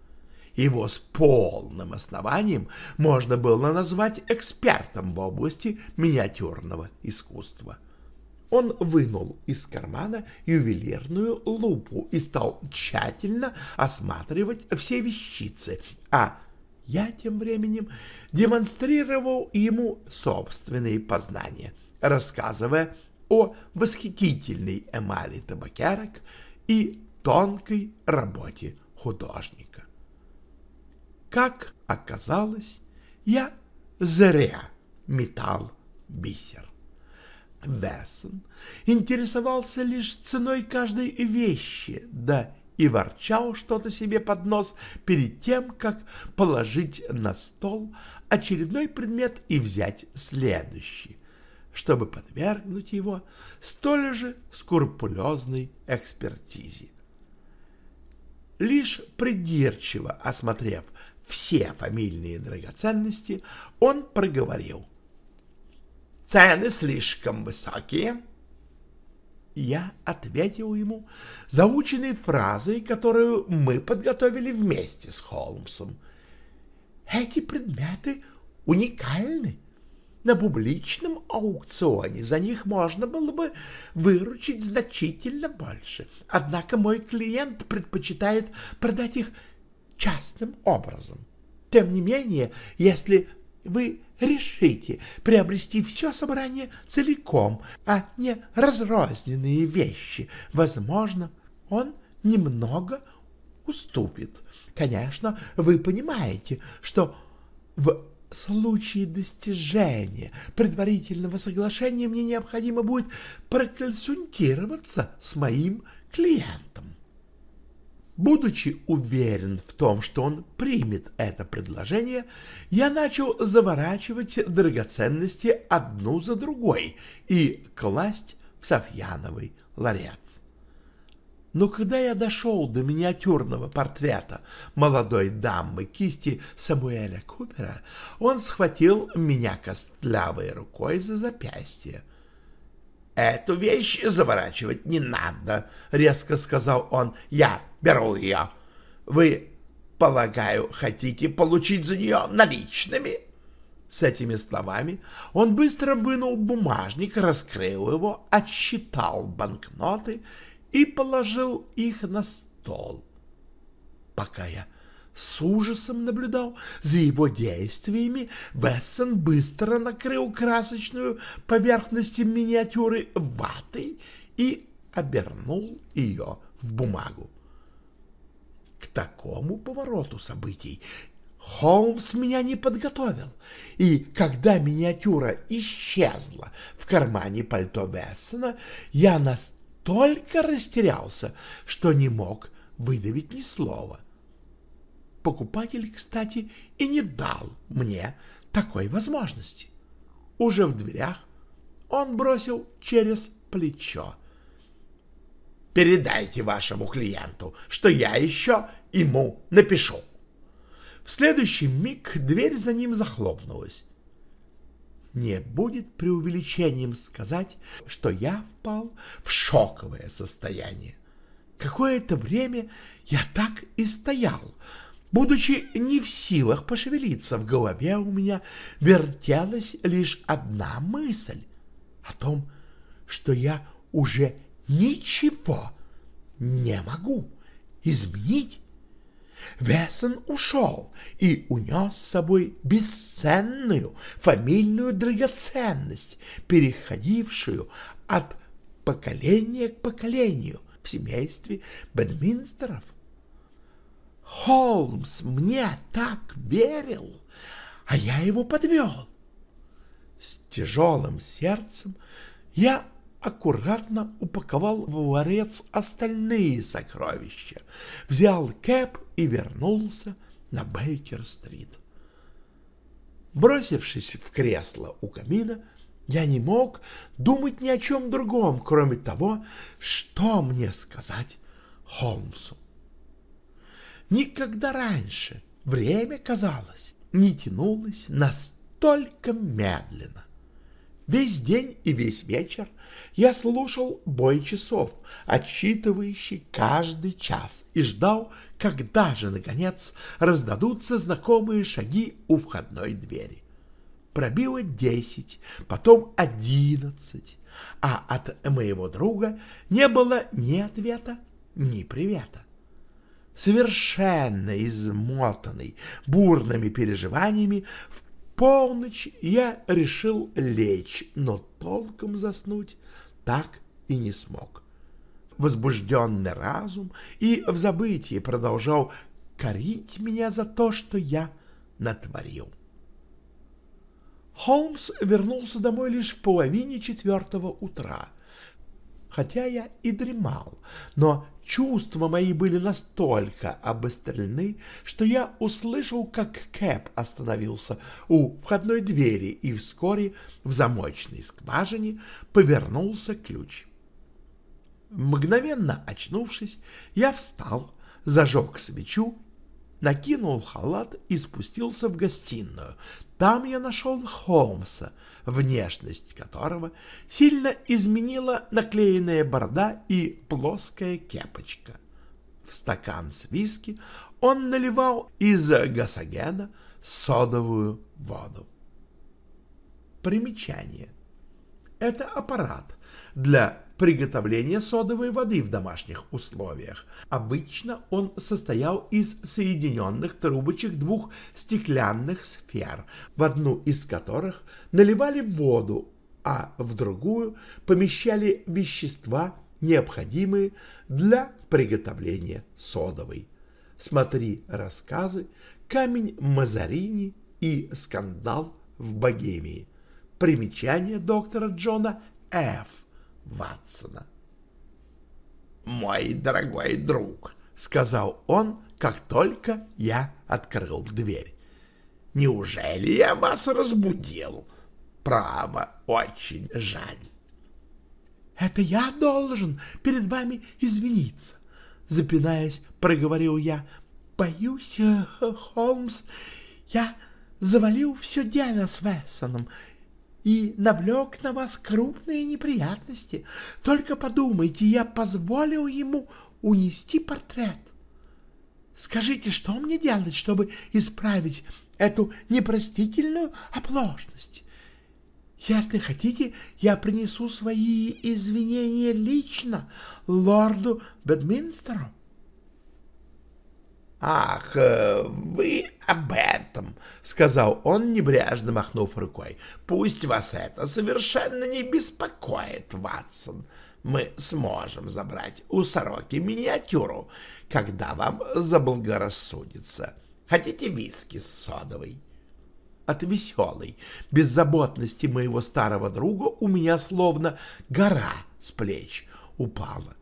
Speaker 1: Его с полным основанием можно было назвать экспертом в области миниатюрного искусства. Он вынул из кармана ювелирную лупу и стал тщательно осматривать все вещицы, а я тем временем демонстрировал ему собственные познания, рассказывая о восхитительной эмали табакерок и тонкой работе художника. Как оказалось, я зря метал бисер. Вессон интересовался лишь ценой каждой вещи, да и ворчал что-то себе под нос перед тем, как положить на стол очередной предмет и взять следующий, чтобы подвергнуть его столь же скрупулезной экспертизе. Лишь придирчиво осмотрев все фамильные драгоценности, он проговорил. «Цены слишком высокие» я ответил ему заученной фразой, которую мы подготовили вместе с Холмсом. Эти предметы уникальны. На публичном аукционе за них можно было бы выручить значительно больше. Однако мой клиент предпочитает продать их частным образом. Тем не менее, если вы решите приобрести все собрание целиком, а не разрозненные вещи, возможно, он немного уступит. Конечно, вы понимаете, что в случае достижения предварительного соглашения мне необходимо будет проконсультироваться с моим клиентом. Будучи уверен в том, что он примет это предложение, я начал заворачивать драгоценности одну за другой и класть в Софьяновый ларец. Но когда я дошел до миниатюрного портрета молодой дамы кисти Самуэля Купера, он схватил меня костлявой рукой за запястье. «Эту вещь заворачивать не надо», — резко сказал он. «Я беру ее. Вы, полагаю, хотите получить за нее наличными?» С этими словами он быстро вынул бумажник, раскрыл его, отсчитал банкноты и положил их на стол. Пока я с ужасом наблюдал за его действиями, Вессон быстро накрыл красочную поверхность миниатюры ватой и обернул ее в бумагу. Такому повороту событий Холмс меня не подготовил, и когда миниатюра исчезла в кармане пальто Вессона, я настолько растерялся, что не мог выдавить ни слова. Покупатель, кстати, и не дал мне такой возможности. Уже в дверях он бросил через плечо. «Передайте вашему клиенту, что я еще ему напишу». В следующий миг дверь за ним захлопнулась. Не будет преувеличением сказать, что я впал в шоковое состояние. Какое-то время я так и стоял, Будучи не в силах пошевелиться, в голове у меня вертелась лишь одна мысль о том, что я уже ничего не могу изменить. Вессон ушел и унес с собой бесценную фамильную драгоценность, переходившую от поколения к поколению в семействе Бедминстеров. Холмс мне так верил, а я его подвел. С тяжелым сердцем я аккуратно упаковал в ларец остальные сокровища, взял кэп и вернулся на Бейкер-стрит. Бросившись в кресло у камина, я не мог думать ни о чем другом, кроме того, что мне сказать Холмсу. Никогда раньше время, казалось, не тянулось настолько медленно. Весь день и весь вечер я слушал бой часов, отсчитывающий каждый час, и ждал, когда же, наконец, раздадутся знакомые шаги у входной двери. Пробило десять, потом одиннадцать, а от моего друга не было ни ответа, ни привета. Совершенно измотанный бурными переживаниями, в полночь я решил лечь, но толком заснуть так и не смог. Возбужденный разум и в забытии продолжал корить меня за то, что я натворил. Холмс вернулся домой лишь в половине четвертого утра. Хотя я и дремал, но чувства мои были настолько обострены, что я услышал, как Кэп остановился у входной двери, и вскоре в замочной скважине повернулся ключ. Мгновенно очнувшись, я встал, зажег свечу накинул халат и спустился в гостиную. Там я нашел Холмса, внешность которого сильно изменила наклеенная борода и плоская кепочка. В стакан с виски он наливал из гасогена содовую воду. Примечание. Это аппарат для приготовления содовой воды в домашних условиях. Обычно он состоял из соединенных трубочек двух стеклянных сфер, в одну из которых наливали воду, а в другую помещали вещества, необходимые для приготовления содовой. Смотри рассказы «Камень Мазарини» и «Скандал в Богемии». Примечание доктора Джона Ф. Ватсона. «Мой дорогой друг», — сказал он, как только я открыл дверь. «Неужели я вас разбудил? Право, очень жаль». «Это я должен перед вами извиниться», — запинаясь, проговорил я. «Боюсь, э, Холмс, я завалил все дело с Вессоном и навлек на вас крупные неприятности. Только подумайте, я позволил ему унести портрет. Скажите, что мне делать, чтобы исправить эту непростительную оплошность? Если хотите, я принесу свои извинения лично лорду Бедминстеру. «Ах, э, вы об этом!» — сказал он, небрежно махнув рукой. «Пусть вас это совершенно не беспокоит, Ватсон. Мы сможем забрать у сороки миниатюру, когда вам заблагорассудится. Хотите виски с содовой?» От веселой беззаботности моего старого друга у меня словно гора с плеч упала.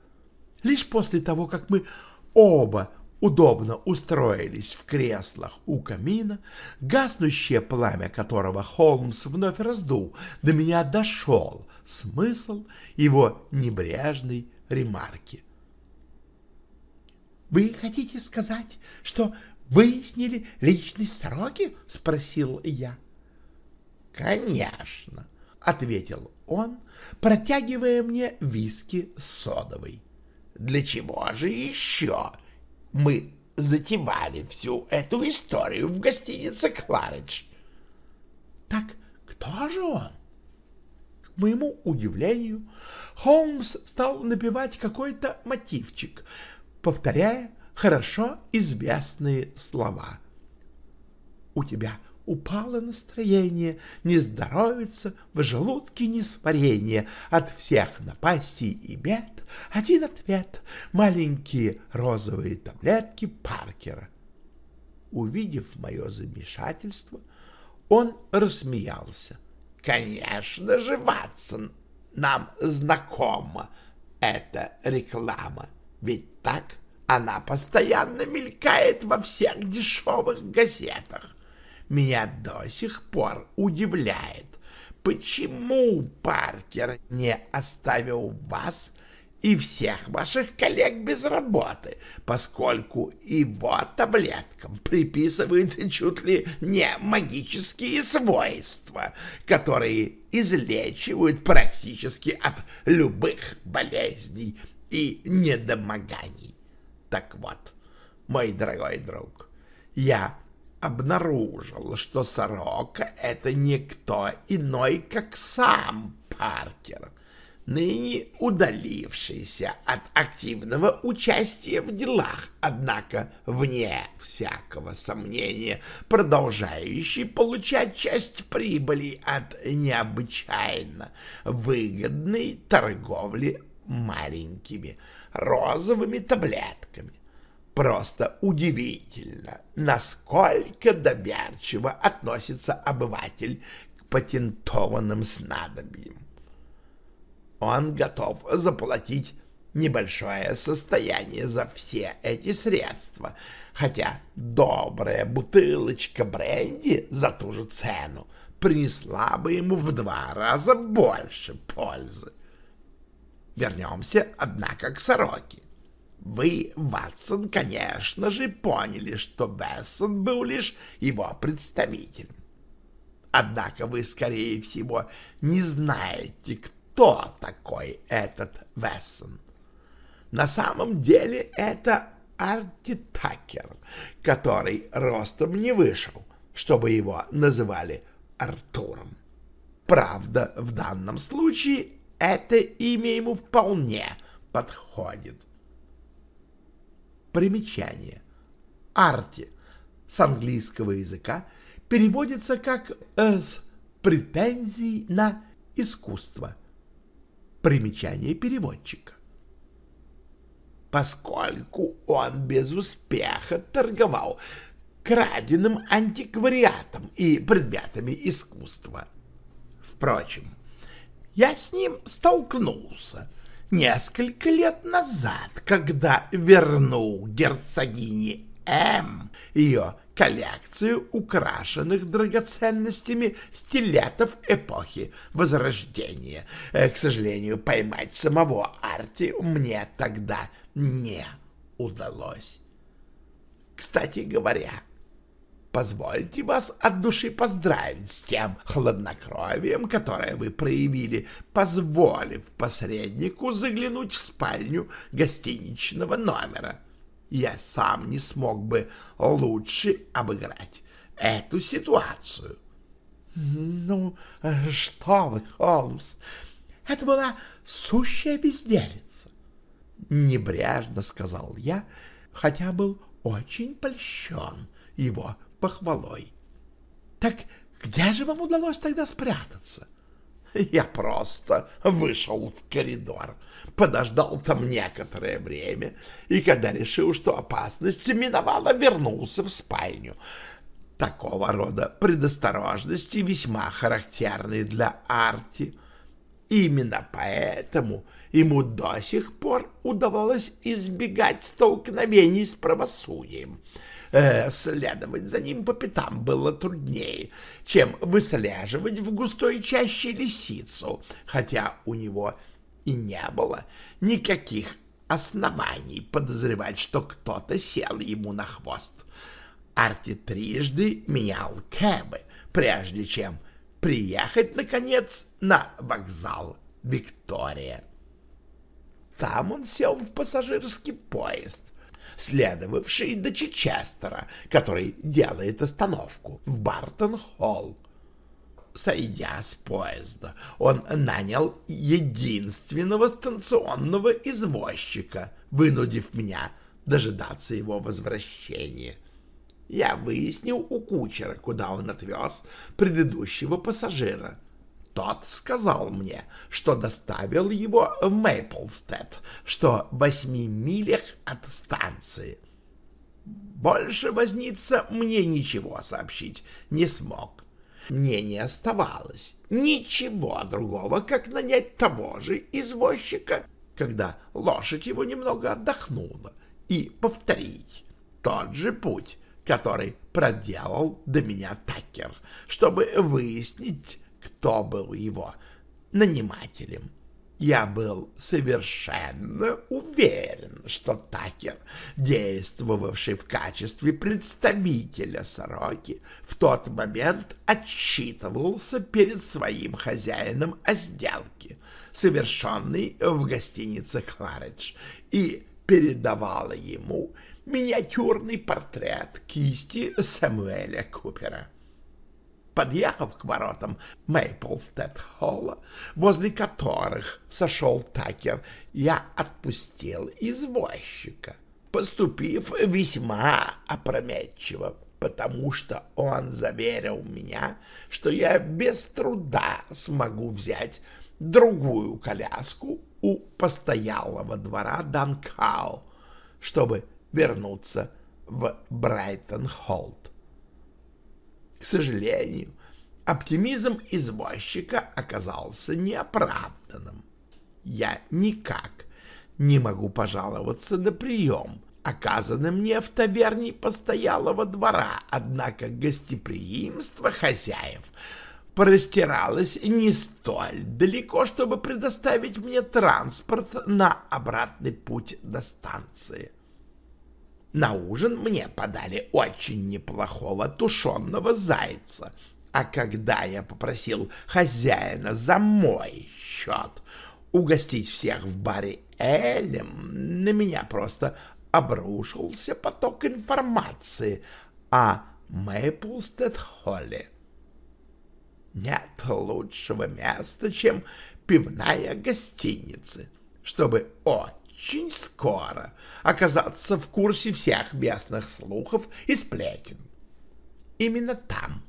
Speaker 1: Лишь после того, как мы оба удобно устроились в креслах у камина, гаснущее пламя которого Холмс вновь раздул, до меня дошел смысл его небрежной ремарки. «Вы хотите сказать, что выяснили личность сороки?» — спросил я. «Конечно», — ответил он, протягивая мне виски с содовой. «Для чего же еще?» Мы затевали всю эту историю в гостинице «Кларидж». Так кто же он? К моему удивлению, Холмс стал напевать какой-то мотивчик, повторяя хорошо известные слова. «У тебя упало настроение, не здоровится, в желудке несварение, от всех напастей и бед один ответ — маленькие розовые таблетки Паркера. Увидев мое замешательство, он рассмеялся.
Speaker 2: Конечно же, Ватсон, нам знакома эта реклама. Ведь так она постоянно мелькает во всех дешевых газетах. Меня до сих пор удивляет, почему Паркер не оставил вас и всех ваших коллег без работы, поскольку его таблеткам приписывают чуть ли не магические свойства, которые излечивают практически от любых болезней и недомоганий. Так вот, мой дорогой друг, я обнаружил, что сорока — это никто иной, как сам Паркер, ныне удалившийся от активного участия в делах, однако, вне всякого сомнения, продолжающий получать часть прибыли от необычайно выгодной торговли маленькими розовыми таблетками. Просто удивительно, насколько доверчиво относится обыватель к патентованным снадобьям. Он готов заплатить небольшое состояние за все эти средства, хотя добрая бутылочка бренди за ту же цену принесла бы ему в два раза больше пользы. Вернемся, однако, к сороке. Вы, Ватсон, конечно же, поняли, что Бессон был лишь его представителем. Однако вы, скорее всего, не знаете, кто такой этот Вессон. На самом деле это Арти Такер, который ростом не вышел, чтобы его называли Артуром. Правда, в данном случае это имя ему вполне подходит. Примечание. Арти с английского языка переводится как «с претензий на искусство». Примечание переводчика. Поскольку он без успеха торговал краденым антиквариатом и предметами искусства. Впрочем, я с ним столкнулся несколько лет назад, когда вернул герцогине М ее коллекцию украшенных драгоценностями стилетов эпохи Возрождения. Э, к сожалению, поймать самого Арти мне тогда не удалось. Кстати говоря, Позвольте вас от души поздравить с тем хладнокровием, которое вы проявили, позволив посреднику заглянуть в спальню гостиничного номера. Я сам не смог бы лучше обыграть эту ситуацию. — Ну, что вы, Холмс, это была сущая безделица. Небрежно сказал я, хотя был очень польщен его похвалой. Так где же вам удалось тогда спрятаться? Я просто вышел в коридор, подождал там некоторое время, и когда решил, что опасность миновала, вернулся в спальню. Такого рода предосторожности весьма характерны для Арти. Именно поэтому ему до сих пор удавалось избегать столкновений с правосудием — следовать за ним по пятам было труднее, чем выслеживать в густой чаще лисицу, хотя у него и не было никаких оснований подозревать, что кто-то сел ему на хвост. Арти трижды менял кэбы, прежде чем приехать, наконец, на вокзал Виктория. Там он сел в пассажирский поезд, следовавший до Чичестера, который делает остановку в Бартон-Холл. Сойдя с поезда, он нанял единственного станционного извозчика, вынудив меня дожидаться его возвращения. Я выяснил у кучера, куда он отвез предыдущего пассажира. Тот сказал мне, что доставил его в Мейплстед, что в восьми милях от станции. Больше возница мне ничего сообщить не смог. Мне не оставалось ничего другого, как нанять того же извозчика, когда лошадь его немного отдохнула, и повторить тот же путь, который проделал до меня Такер, чтобы выяснить, кто был его нанимателем. Я был совершенно уверен, что Такер, действовавший в качестве представителя сороки, в тот момент отчитывался перед своим хозяином о сделке, совершенной в гостинице «Кларидж», и передавала ему миниатюрный портрет кисти Самуэля Купера. Подъехав к воротам Мейплстед-холла, возле которых сошел Такер, я отпустил извозчика, поступив весьма опрометчиво, потому что он заверил меня, что я без труда смогу взять другую коляску у постоялого двора Данкау, чтобы вернуться в Брайтон-Холл. К сожалению, оптимизм извозчика оказался неоправданным. Я никак не могу пожаловаться на прием, оказанный мне в таверне постоялого двора, однако гостеприимство хозяев простиралось не столь далеко, чтобы предоставить мне транспорт на обратный путь до станции. На ужин мне подали очень неплохого тушенного зайца, а когда я попросил хозяина за мой счет угостить всех в баре Элем, на меня просто обрушился поток информации о Мэйплстед-Холле. Нет лучшего места, чем пивная гостиница, чтобы о очень скоро оказаться в курсе всех местных слухов и сплетен. Именно там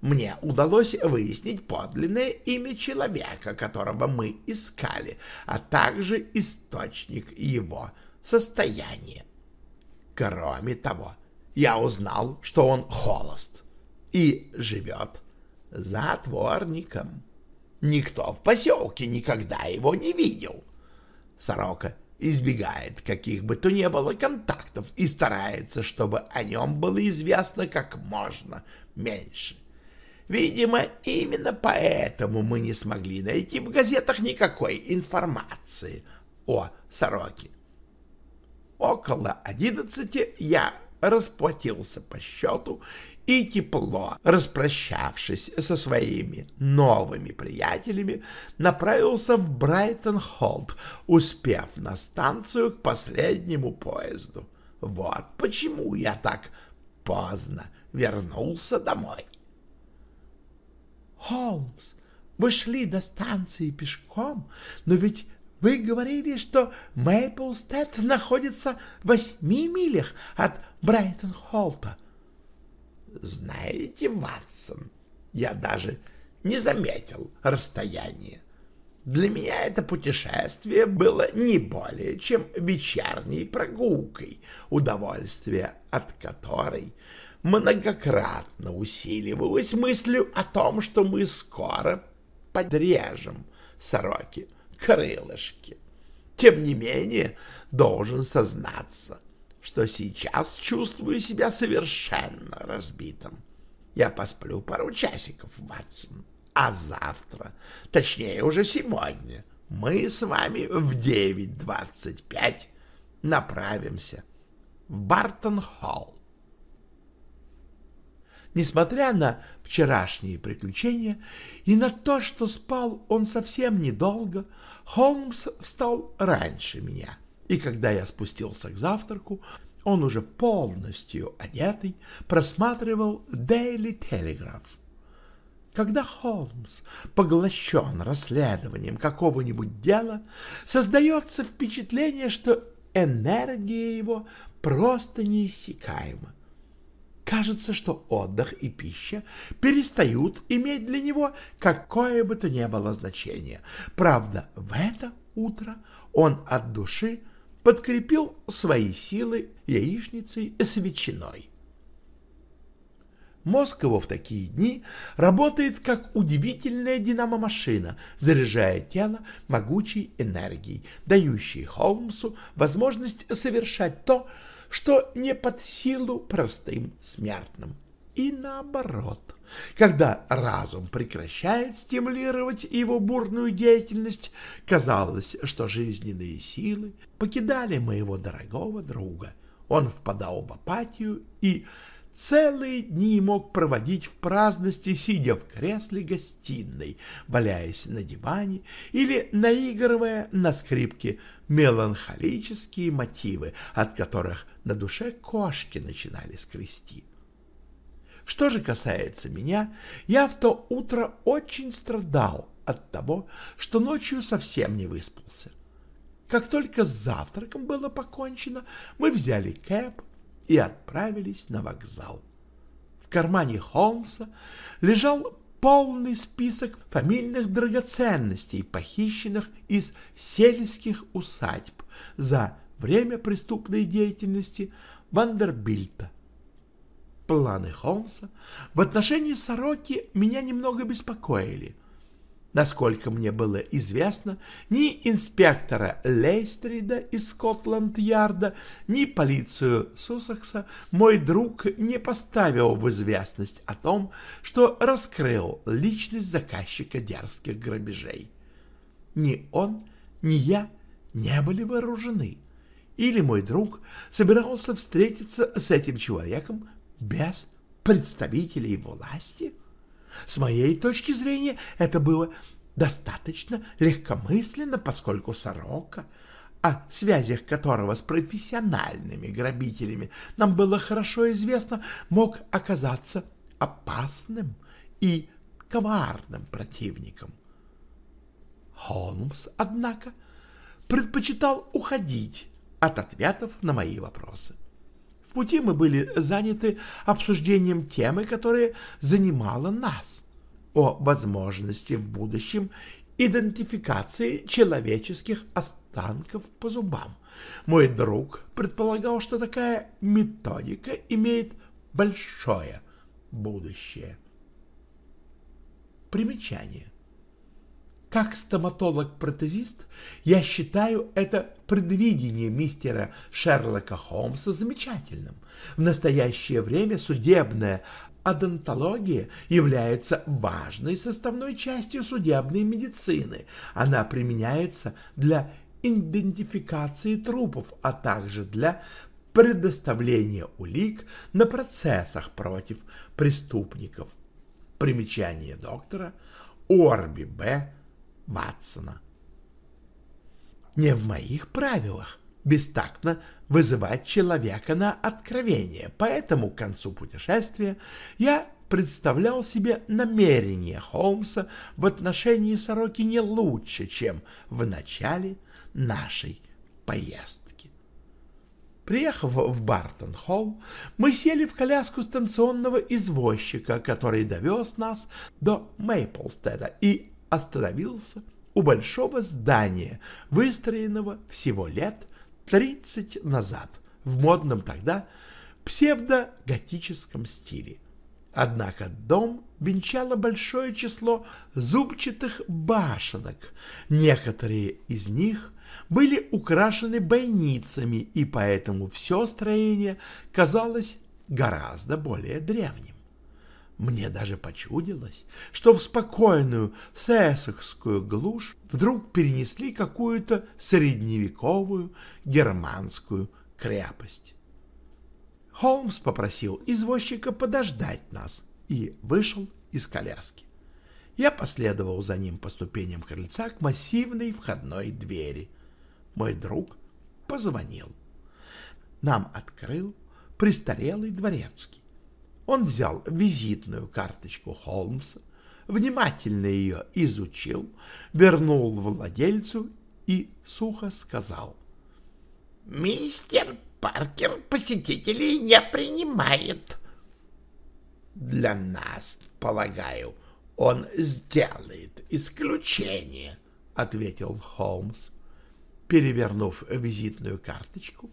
Speaker 2: мне удалось выяснить подлинное имя человека, которого мы искали, а также источник его состояния. Кроме того, я узнал, что он холост и живет затворником. Никто в поселке никогда его не видел. Сорока избегает каких бы то ни было контактов и старается, чтобы о нем было известно как можно меньше. Видимо, именно поэтому мы не смогли найти в газетах никакой информации о сороке. Около одиннадцати я расплатился по счету и тепло, распрощавшись со своими новыми приятелями, направился в Брайтон-Холд, успев на станцию к последнему поезду. Вот почему я так поздно вернулся домой.
Speaker 1: «Холмс, вы шли до станции пешком, но ведь вы говорили, что Мейплстед находится в восьми милях от Брайтон-Холта.
Speaker 2: Знаете, Ватсон, я даже не заметил расстояние. Для меня это путешествие было не более чем вечерней прогулкой, удовольствие от которой многократно усиливалось мыслью о том, что мы скоро подрежем сороки крылышки. Тем не менее, должен сознаться — что сейчас чувствую себя совершенно разбитым. Я посплю пару часиков, Ватсон, а завтра, точнее уже сегодня, мы с вами в 9.25 направимся в Бартон-Холл.
Speaker 1: Несмотря на вчерашние приключения и на то, что спал он совсем недолго, Холмс встал раньше меня и когда я спустился к завтраку, он уже полностью одетый просматривал Daily Telegraph. Когда Холмс поглощен расследованием какого-нибудь дела, создается впечатление, что энергия его просто неиссякаема. Кажется, что отдых и пища перестают иметь для него какое бы то ни было значение. Правда, в это утро он от души подкрепил свои силы яичницей с ветчиной. Мозг его в такие дни работает как удивительная динамо-машина, заряжая тело могучей энергией, дающей Холмсу возможность совершать то, что не под силу простым смертным. И наоборот, когда разум прекращает стимулировать его бурную деятельность, казалось, что жизненные силы покидали моего дорогого друга. Он впадал в апатию и целые дни мог проводить в праздности, сидя в кресле гостиной, валяясь на диване или наигрывая на скрипке меланхолические мотивы, от которых на душе кошки начинали скрести. Что же касается меня, я в то утро очень страдал от того, что ночью совсем не выспался. Как только с завтраком было покончено, мы взяли кэп и отправились на вокзал. В кармане Холмса лежал полный список фамильных драгоценностей, похищенных из сельских усадьб за время преступной деятельности Вандербильта. Планы Холмса в отношении сороки меня немного беспокоили. Насколько мне было известно, ни инспектора Лейстрида из Скотланд-Ярда, ни полицию Сусакса мой друг не поставил в известность о том, что раскрыл личность заказчика дерзких грабежей. Ни он, ни я не были вооружены. Или мой друг собирался встретиться с этим человеком без представителей власти? С моей точки зрения, это было достаточно легкомысленно, поскольку сорока, о связях которого с профессиональными грабителями нам было хорошо известно, мог оказаться опасным и коварным противником. Холмс, однако, предпочитал уходить от ответов на мои вопросы. В пути мы были заняты обсуждением темы, которая занимала нас, о возможности в будущем идентификации человеческих останков по зубам. Мой друг предполагал, что такая методика имеет большое будущее. Примечание. Как стоматолог-протезист я считаю это предвидение мистера Шерлока Холмса замечательным. В настоящее время судебная Адонтология является важной составной частью судебной медицины. Она применяется для идентификации трупов, а также для предоставления улик на процессах против преступников. Примечание доктора Орби Б. Ватсона. Не в моих правилах бестактно вызывать человека на откровение, поэтому к концу путешествия я представлял себе намерение Холмса в отношении сороки не лучше, чем в начале нашей поездки. Приехав в Бартон-Холл, мы сели в коляску станционного извозчика, который довез нас до Мейплстеда и остановился у большого здания, выстроенного всего лет тридцать назад, в модном тогда псевдоготическом стиле. Однако дом венчало большое число зубчатых башенок. Некоторые из них были украшены бойницами, и поэтому все строение казалось гораздо более древним. Мне даже почудилось, что в спокойную сессекскую глушь вдруг перенесли какую-то средневековую германскую крепость. Холмс попросил извозчика подождать нас и вышел из коляски. Я последовал за ним по ступеням крыльца к массивной входной двери. Мой друг позвонил. Нам открыл престарелый дворецкий. Он взял визитную карточку Холмса, внимательно ее изучил, вернул владельцу и сухо сказал.
Speaker 2: «Мистер Паркер посетителей не принимает». «Для нас, полагаю, он сделает исключение», — ответил Холмс.
Speaker 1: Перевернув визитную карточку,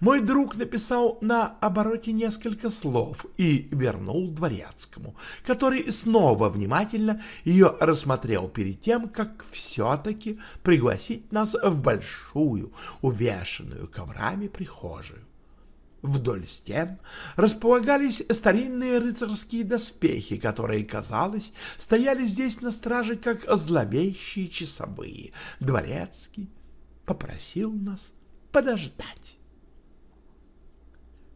Speaker 1: мой друг написал на обороте несколько слов и вернул дворецкому, который снова внимательно ее рассмотрел перед тем, как все-таки пригласить нас в большую, увешанную коврами прихожую. Вдоль стен располагались старинные рыцарские доспехи, которые, казалось, стояли здесь на страже, как зловещие часовые. Дворецкий попросил нас подождать.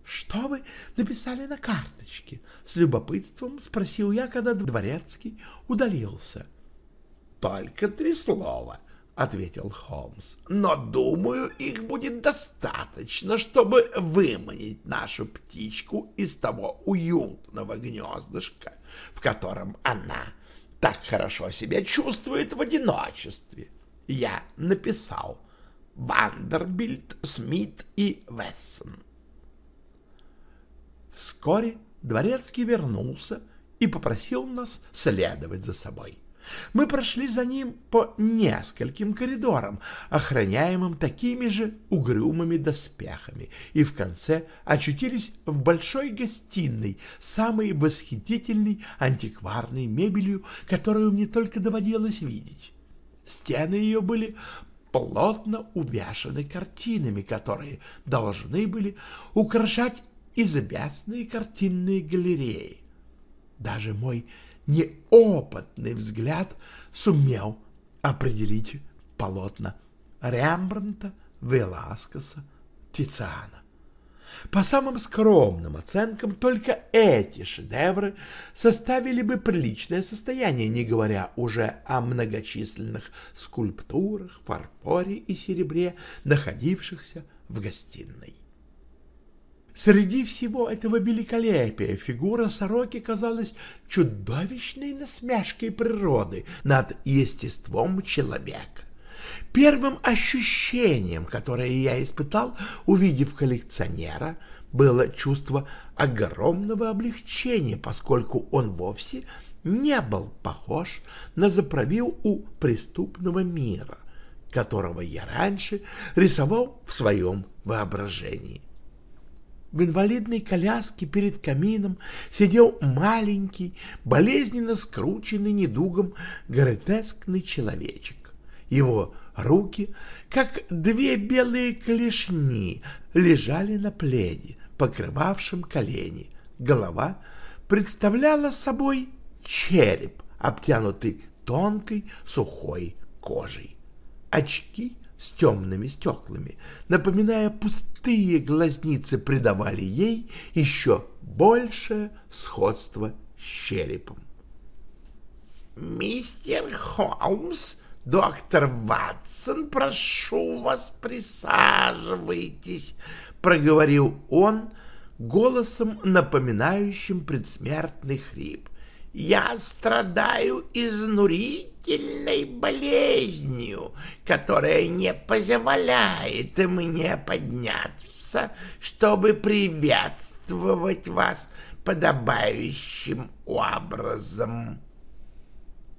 Speaker 1: «Что вы написали на карточке?» — с любопытством спросил я, когда дворецкий удалился.
Speaker 2: «Только три слова», — ответил Холмс. «Но, думаю, их будет достаточно, чтобы выманить нашу птичку из того уютного гнездышка, в котором она так хорошо себя чувствует в одиночестве. Я написал Вандербильд, Смит и Вессон.
Speaker 1: Вскоре дворецкий вернулся и попросил нас следовать за собой. Мы прошли за ним по нескольким коридорам, охраняемым такими же угрюмыми доспехами, и в конце очутились в большой гостиной, самой восхитительной антикварной мебелью, которую мне только доводилось видеть. Стены ее были плотно увешаны картинами, которые должны были украшать известные картинные галереи. Даже мой неопытный взгляд сумел определить полотна Рембрандта, Веласкеса, Тициана. По самым скромным оценкам, только эти шедевры составили бы приличное состояние, не говоря уже о многочисленных скульптурах, фарфоре и серебре, находившихся в гостиной. Среди всего этого великолепия фигура сороки казалась чудовищной насмешкой природы над естеством человека. Первым ощущением, которое я испытал, увидев коллекционера, было чувство огромного облегчения, поскольку он вовсе не был похож на заправил у преступного мира, которого я раньше рисовал в своем воображении. В инвалидной коляске перед камином сидел маленький, болезненно скрученный недугом гротескный человечек. Его руки, как две белые клешни, лежали на пледе, покрывавшем колени. Голова представляла собой череп, обтянутый тонкой сухой кожей. Очки с темными стеклами, напоминая пустые глазницы, придавали ей еще большее сходство с черепом.
Speaker 2: «Мистер Холмс!» «Доктор Ватсон, прошу вас, присаживайтесь», — проговорил он голосом, напоминающим предсмертный хрип. «Я страдаю изнурительной болезнью, которая не позволяет мне подняться, чтобы приветствовать вас подобающим образом».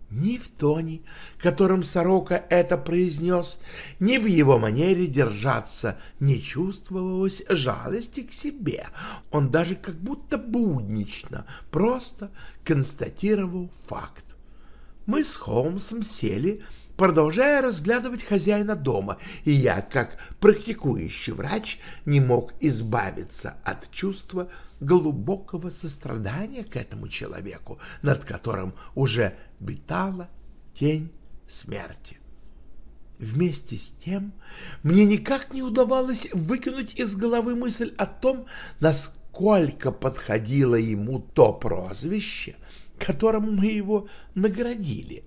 Speaker 1: Ни в тоне, которым сорока это произнес, ни в его манере держаться не чувствовалось жалости к себе. Он даже как будто буднично просто констатировал факт. Мы с Холмсом сели, продолжая разглядывать хозяина дома, и я, как практикующий врач, не мог избавиться от чувства глубокого сострадания к этому человеку, над которым уже витала тень смерти. Вместе с тем мне никак не удавалось выкинуть из головы мысль о том, насколько подходило ему то прозвище, которым мы его наградили.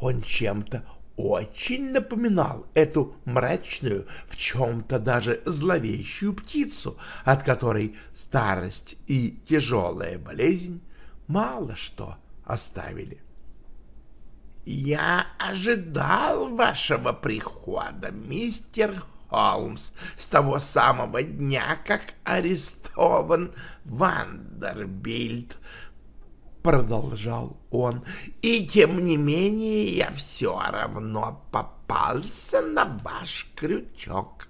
Speaker 1: Он чем-то очень напоминал эту мрачную, в чем-то даже зловещую птицу, от которой старость и тяжелая болезнь мало что оставили.
Speaker 2: «Я ожидал вашего прихода, мистер Холмс, с того самого дня, как арестован Вандербильд», — продолжал он, — «и тем не менее я все равно попался на ваш крючок.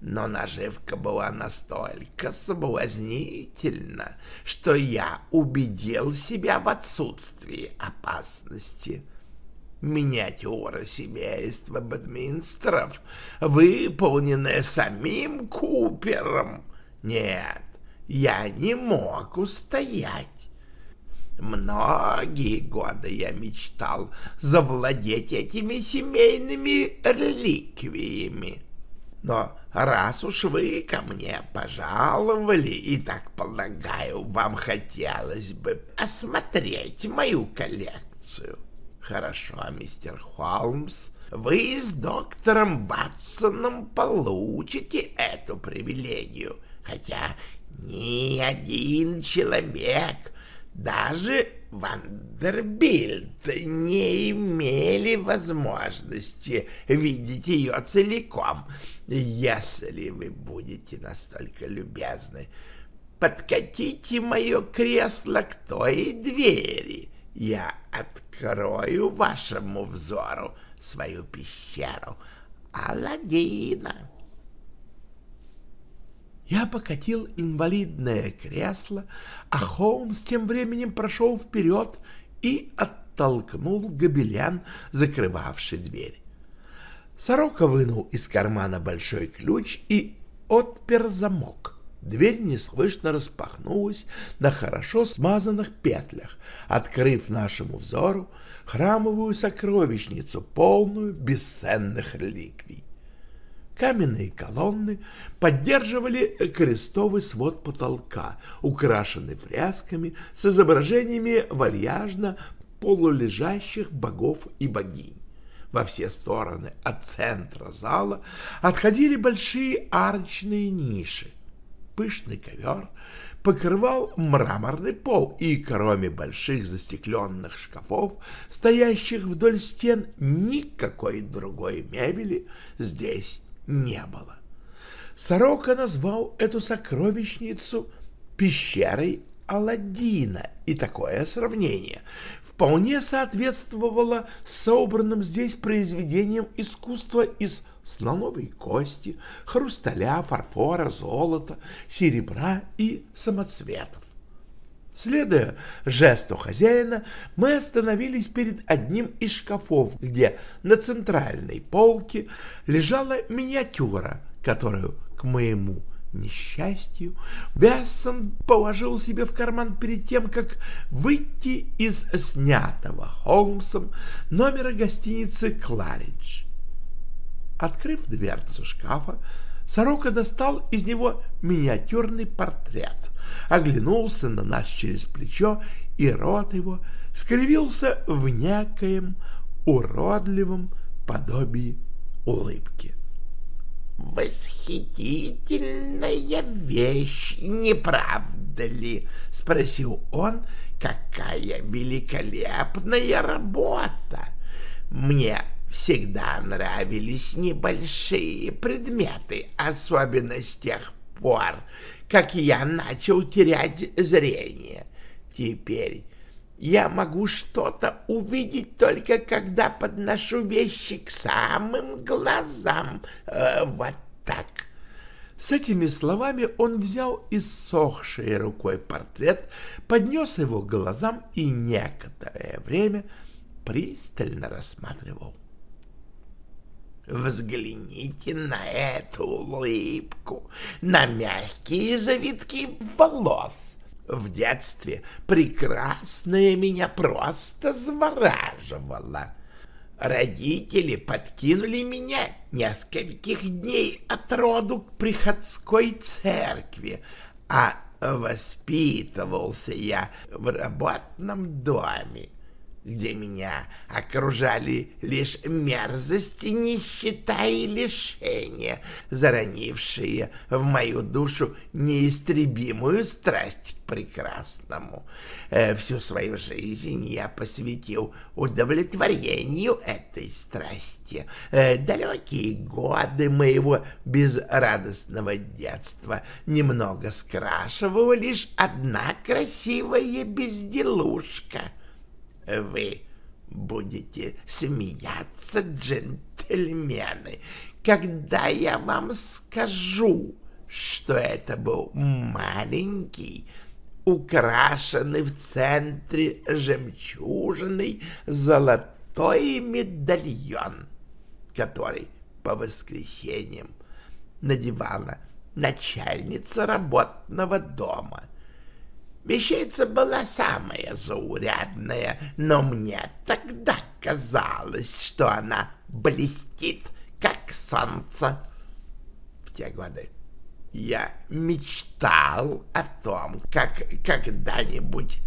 Speaker 2: Но наживка была настолько соблазнительна, что я убедил себя в отсутствии опасности» миниатюра семейства Бадминстеров, выполненная самим Купером. Нет, я не мог устоять. Многие годы я мечтал завладеть этими семейными реликвиями. Но раз уж вы ко мне пожаловали, и так полагаю, вам хотелось бы осмотреть мою коллекцию. Хорошо, мистер Холмс, вы с доктором Батсоном получите эту привилегию, хотя ни один человек, даже Вандербильд, не имели возможности видеть ее целиком. Если вы будете настолько любезны, подкатите мое кресло к той двери — я открою вашему взору свою пещеру Аладдина.
Speaker 1: Я покатил инвалидное кресло, а Холмс тем временем прошел вперед и оттолкнул гобелен, закрывавший дверь. Сорока вынул из кармана большой ключ и отпер замок. Дверь неслышно распахнулась на хорошо смазанных петлях, открыв нашему взору храмовую сокровищницу, полную бесценных реликвий. Каменные колонны поддерживали крестовый свод потолка, украшенный фресками с изображениями вальяжно полулежащих богов и богинь. Во все стороны от центра зала отходили большие арочные ниши, пышный ковер покрывал мраморный пол, и кроме больших застекленных шкафов, стоящих вдоль стен, никакой другой мебели здесь не было. Сорока назвал эту сокровищницу пещерой Аладдина, и такое сравнение вполне соответствовало собранным здесь произведениям искусства из слоновой кости, хрусталя, фарфора, золота, серебра и самоцветов. Следуя жесту хозяина, мы остановились перед одним из шкафов, где на центральной полке лежала миниатюра, которую, к моему несчастью, Бессон положил себе в карман перед тем, как выйти из снятого Холмсом номера гостиницы «Кларидж». Открыв дверцу шкафа, Сорока достал из него миниатюрный портрет, оглянулся на нас через плечо, и рот его скривился в некоем уродливом подобии улыбки. «Восхитительная вещь, не правда ли?» — спросил он. «Какая великолепная работа! Мне всегда нравились небольшие предметы, особенно с тех пор, как я начал терять зрение. Теперь я могу что-то увидеть только когда подношу вещи к самым глазам. Э, вот так. С этими словами он взял иссохшей рукой портрет, поднес его к глазам и некоторое время пристально рассматривал. Взгляните на эту улыбку, на мягкие завитки волос. В детстве прекрасная меня просто завораживала. Родители подкинули меня нескольких дней от роду к приходской церкви, а воспитывался я в работном доме
Speaker 2: где меня окружали лишь мерзости, нищета и лишения, заронившие в мою душу неистребимую страсть к прекрасному. Э, всю свою жизнь я посвятил удовлетворению этой страсти. Э, далекие годы моего безрадостного детства немного скрашивала лишь одна красивая безделушка — вы будете смеяться, джентльмены, когда я вам скажу, что это был маленький, украшенный в центре жемчужиной золотой медальон, который по воскресеньям надевала начальница работного дома — Вещица была самая заурядная, но мне тогда казалось, что она блестит, как солнце. В те годы я мечтал о том, как когда-нибудь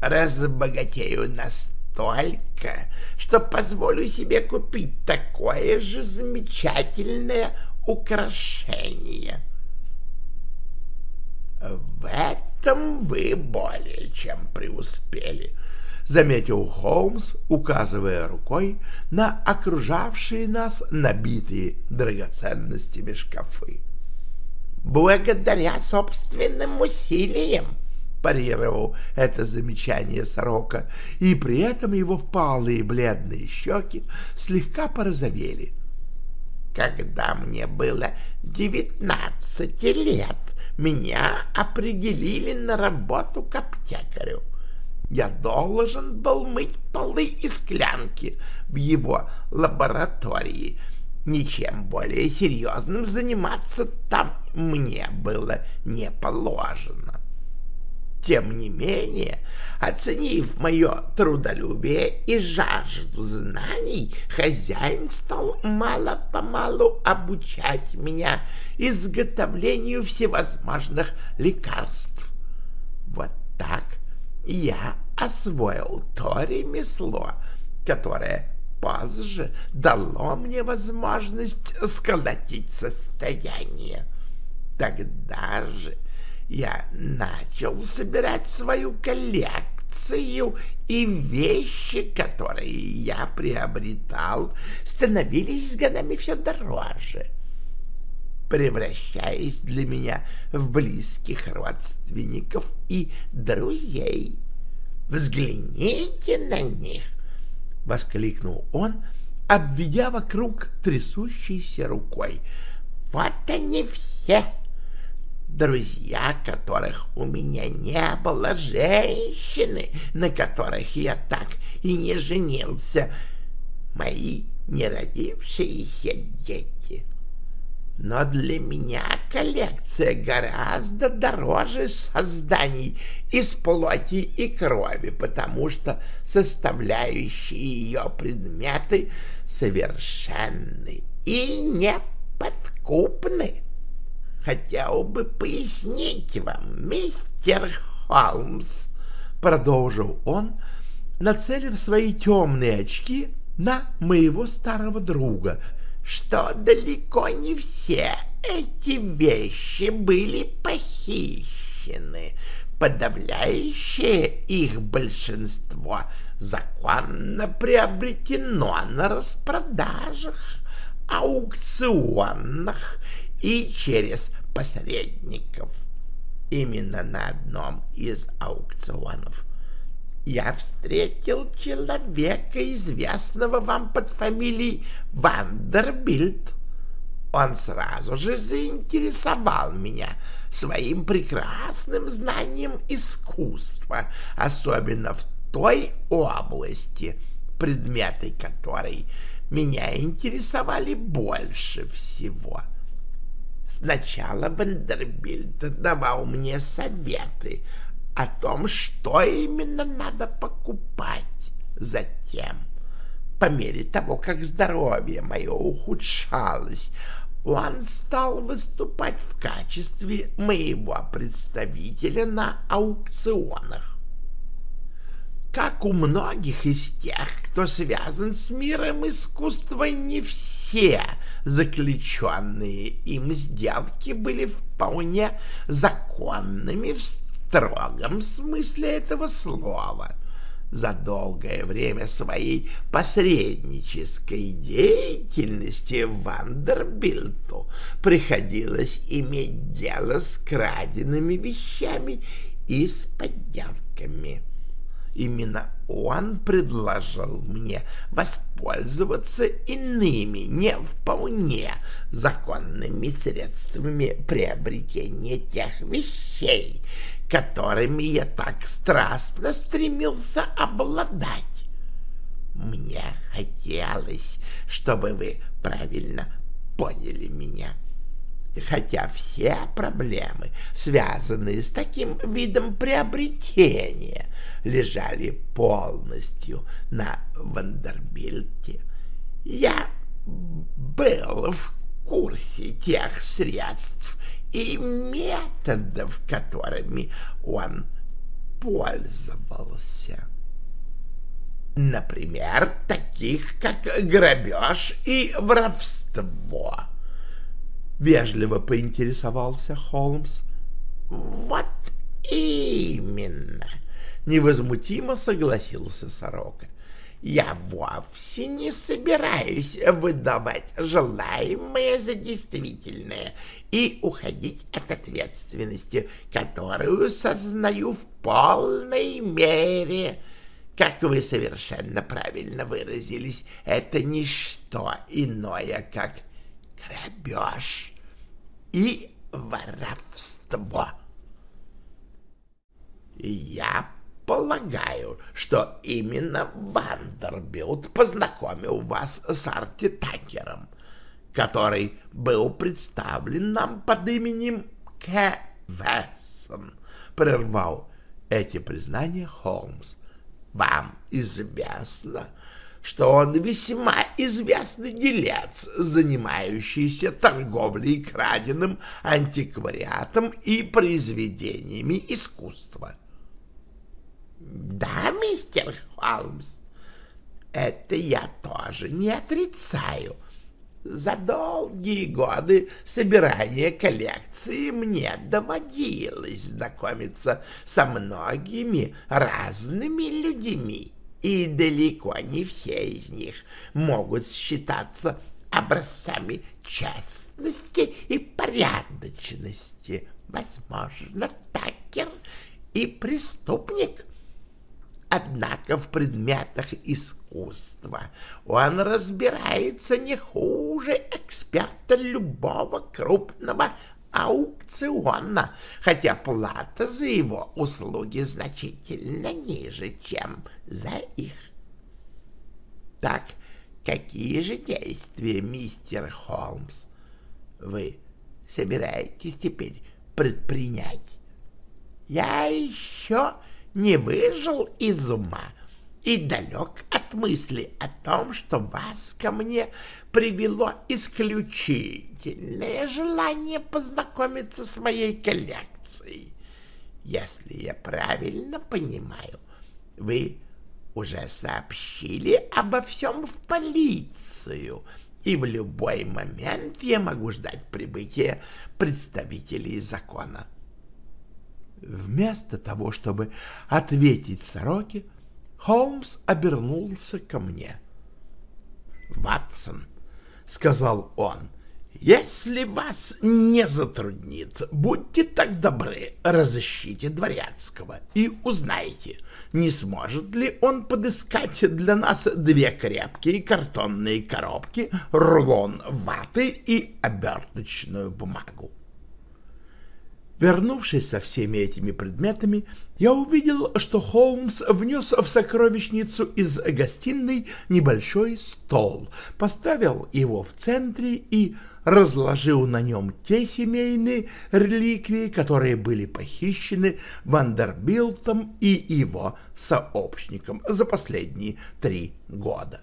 Speaker 2: разбогатею настолько, что позволю себе купить такое же замечательное украшение. В этом вы более чем преуспели, — заметил Холмс, указывая рукой на окружавшие нас набитые драгоценностями шкафы. «Благодаря собственным усилиям», — парировал это замечание сорока, и при этом его впалые бледные щеки слегка порозовели. «Когда мне было девятнадцать лет, меня определили на работу к аптекарю. Я должен был мыть полы и склянки в его лаборатории. Ничем более серьезным заниматься там мне было не положено. Тем не менее, оценив мое трудолюбие и жажду знаний, хозяин стал мало-помалу обучать меня изготовлению всевозможных лекарств. Вот так я освоил то ремесло, которое позже дало мне возможность сколотить состояние. Тогда же я начал собирать свою коллекцию, и вещи, которые я приобретал, становились с годами все дороже, превращаясь для меня в близких родственников и друзей. «Взгляните на них!» — воскликнул он, обведя вокруг трясущейся рукой. «Вот они все!» Друзья которых у меня не было, женщины, на которых я так и не женился, мои неродившиеся дети. Но для меня коллекция гораздо дороже созданий из плоти и крови, потому что составляющие ее предметы совершенны и неподкупны хотел бы пояснить вам, мистер Холмс, — продолжил он, нацелив свои темные очки на моего старого друга, что далеко не все эти вещи были похищены. Подавляющее их большинство законно приобретено на распродажах, аукционах и через посредников. Именно на одном из аукционов я встретил человека, известного вам под фамилией Вандербильд. Он сразу же заинтересовал меня своим прекрасным знанием искусства, особенно в той области, предметы которой меня интересовали больше всего — Сначала Вандербильд давал мне советы о том, что именно надо покупать. Затем, по мере того, как здоровье мое ухудшалось, он стал выступать в качестве моего представителя на аукционах. как у многих из тех, кто связан с миром искусства, не все заключенные им сделки были вполне законными в строгом смысле этого слова. За долгое время своей посреднической деятельности Вандербильту приходилось иметь дело с краденными вещами и с подделками. Именно он предложил мне воспользоваться иными, не вполне законными средствами приобретения тех вещей, которыми я так страстно стремился обладать. Мне хотелось, чтобы вы правильно поняли меня. — хотя все проблемы, связанные с таким видом приобретения, лежали полностью на Вандербильте, я был в курсе тех средств и методов, которыми он пользовался. Например, таких как грабеж и воровство — Вежливо поинтересовался Холмс. Вот именно, невозмутимо согласился Сорока. Я вовсе не собираюсь выдавать желаемое за действительное и уходить от ответственности, которую сознаю в полной мере. Как вы совершенно правильно выразились, это не что иное, как грабеж и воровство. Я полагаю, что именно Вандербилд познакомил вас с Арти Такером, который был представлен нам под именем К. Вессон, прервал эти признания Холмс. Вам известно, что он весьма известный делец, занимающийся торговлей краденым антиквариатом и произведениями искусства. Да, мистер Холмс, это я тоже не отрицаю. За долгие годы собирания коллекции мне доводилось знакомиться со многими разными людьми и далеко не все из них могут считаться образцами честности и порядочности. Возможно, Такер и преступник. Однако в предметах искусства он разбирается не хуже эксперта любого крупного аукциона, хотя плата за его услуги значительно ниже, чем за их. Так, какие же действия, мистер Холмс, вы собираетесь теперь предпринять? Я еще не выжил из ума и далек от мысли о том, что вас ко мне привело исключительное желание познакомиться с моей коллекцией. Если я правильно понимаю, вы уже сообщили обо всем в полицию, и в любой момент я могу ждать прибытия представителей закона. Вместо того, чтобы ответить сороке, Холмс обернулся ко мне. «Ватсон», — сказал он, — «если вас не затруднит, будьте так добры, разыщите Дворецкого и узнайте, не сможет ли он подыскать для нас две крепкие картонные коробки, рулон ваты и оберточную бумагу. Вернувшись со всеми этими предметами, я увидел, что Холмс внес в сокровищницу из гостиной небольшой стол, поставил его в центре и разложил на нем те семейные реликвии, которые были похищены Вандербилтом и его сообщником за последние три года.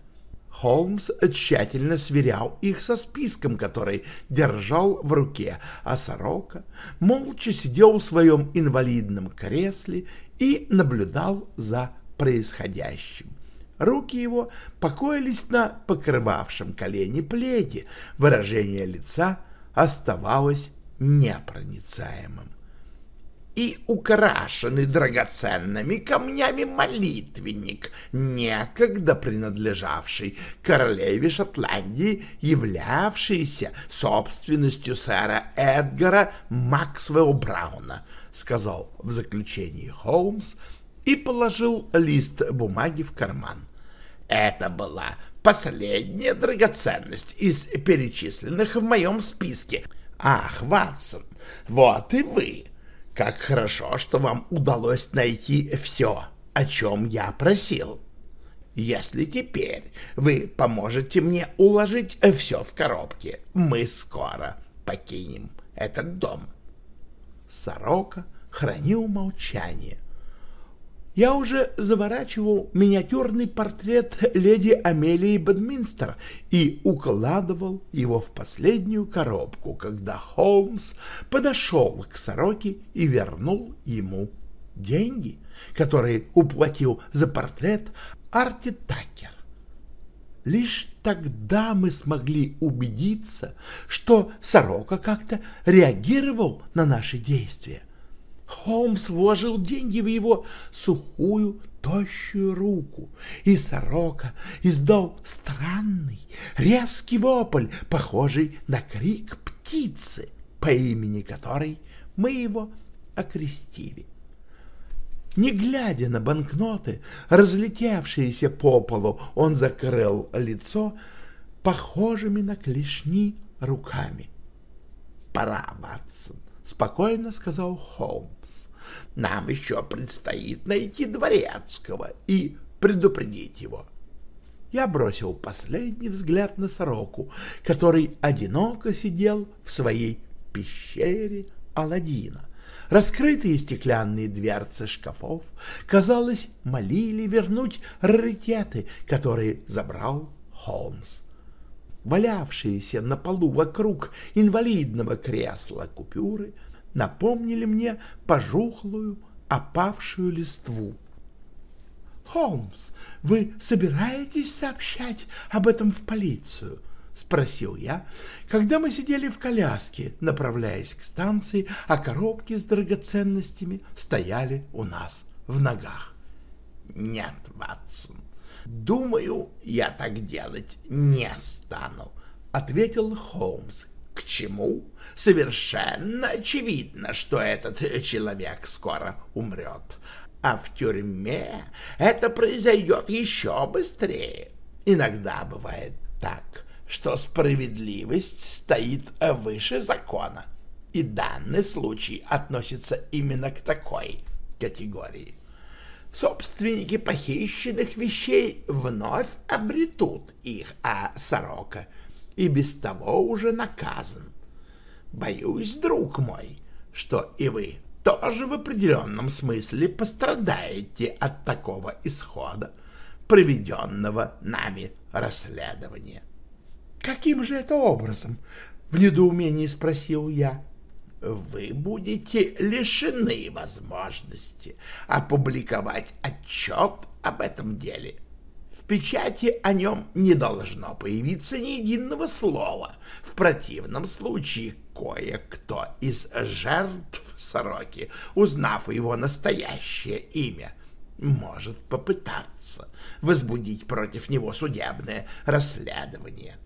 Speaker 2: Холмс тщательно сверял их со списком, который держал в руке, а сорока молча сидел в своем инвалидном кресле и наблюдал за
Speaker 1: происходящим. Руки его покоились на покрывавшем колени пледе, выражение лица оставалось непроницаемым. И украшенный драгоценными камнями молитвенник, некогда принадлежавший королеве Шотландии, являвшийся собственностью сэра Эдгара Максвелл Брауна, сказал в заключении Холмс и положил лист бумаги в карман. Это была последняя драгоценность из перечисленных в моем списке. Ах, Ватсон, вот и вы. Как хорошо, что вам удалось найти все, о чем я просил. Если теперь вы поможете мне уложить все в коробке, мы скоро покинем этот дом. Сорока хранил молчание я уже заворачивал миниатюрный портрет леди Амелии Бадминстер и укладывал его в последнюю коробку, когда Холмс подошел к сороке и вернул ему деньги, которые уплатил за портрет Арти Такер. Лишь тогда мы смогли убедиться, что сорока как-то реагировал на наши действия. Холмс вложил деньги в его сухую, тощую руку, и сорока издал странный, резкий вопль, похожий на крик птицы, по имени которой мы его окрестили. Не глядя на банкноты, разлетевшиеся по полу, он закрыл лицо похожими на клешни руками. «Пора, Ватсон, — спокойно сказал Холмс. «Нам еще предстоит найти дворецкого и предупредить его». Я бросил последний взгляд на сороку, который одиноко сидел в своей пещере Аладдина. Раскрытые стеклянные дверцы шкафов, казалось, молили вернуть раритеты, которые забрал Холмс валявшиеся на полу вокруг инвалидного кресла купюры, напомнили мне пожухлую, опавшую листву. «Холмс, вы собираетесь сообщать об этом в полицию?» — спросил я, когда мы сидели в коляске, направляясь к станции, а коробки с драгоценностями стояли у нас в ногах. «Нет, Ватсон, «Думаю, я так делать не стану», — ответил Холмс. «К чему? Совершенно очевидно, что этот человек скоро умрет, а в тюрьме это произойдет еще быстрее. Иногда бывает так, что справедливость стоит выше закона, и данный случай относится именно к такой категории собственники похищенных вещей вновь обретут их, а сорока и без того уже наказан. Боюсь, друг мой, что и вы тоже в определенном смысле пострадаете от такого исхода, проведенного нами расследования. — Каким же это образом? — в недоумении спросил я вы будете лишены возможности опубликовать отчет об этом деле. В печати о нем не должно появиться ни единого слова. В противном случае кое-кто из жертв сороки, узнав его настоящее имя, может попытаться возбудить против него судебное расследование.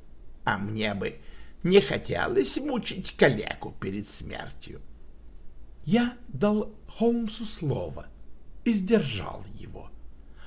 Speaker 1: А мне бы не хотелось мучить коллегу перед смертью. Я дал Холмсу слово и сдержал его.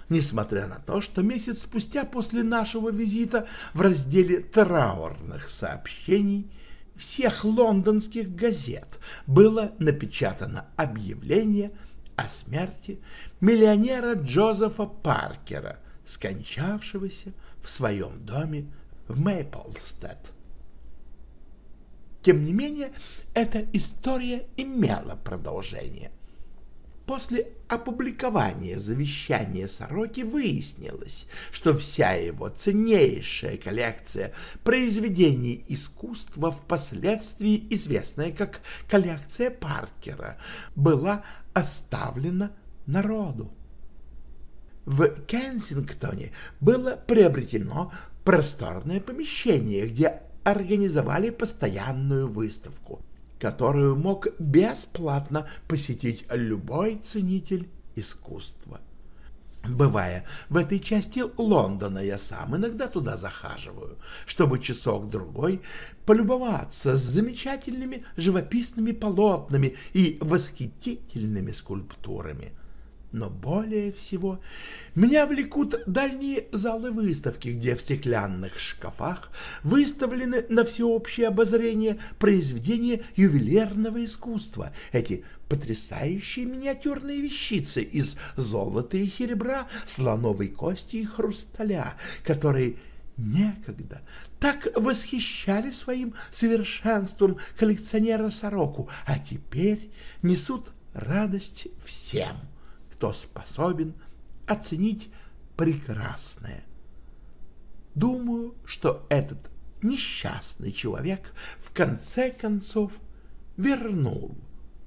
Speaker 1: Несмотря на то, что месяц спустя после нашего визита в разделе траурных сообщений всех лондонских газет было напечатано объявление о смерти миллионера Джозефа Паркера, скончавшегося в своем доме в Мейплстед. Тем не менее, эта история имела продолжение. После опубликования завещания Сороки выяснилось, что вся его ценнейшая коллекция произведений искусства, впоследствии известная как коллекция Паркера, была оставлена народу. В Кенсингтоне было приобретено просторное помещение, где организовали постоянную выставку, которую мог бесплатно посетить любой ценитель искусства. Бывая в этой части Лондона, я сам иногда туда захаживаю, чтобы часок-другой полюбоваться с замечательными живописными полотнами и восхитительными скульптурами – но более всего меня влекут дальние залы выставки, где в стеклянных шкафах выставлены на всеобщее обозрение произведения ювелирного искусства. Эти потрясающие миниатюрные вещицы из золота и серебра, слоновой кости и хрусталя, которые некогда так восхищали своим совершенством коллекционера Сороку, а теперь несут радость всем кто способен оценить прекрасное. Думаю, что этот несчастный человек в конце концов вернул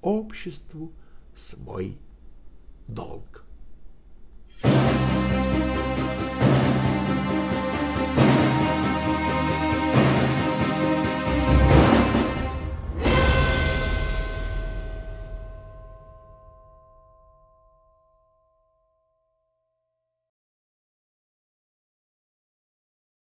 Speaker 1: обществу свой долг.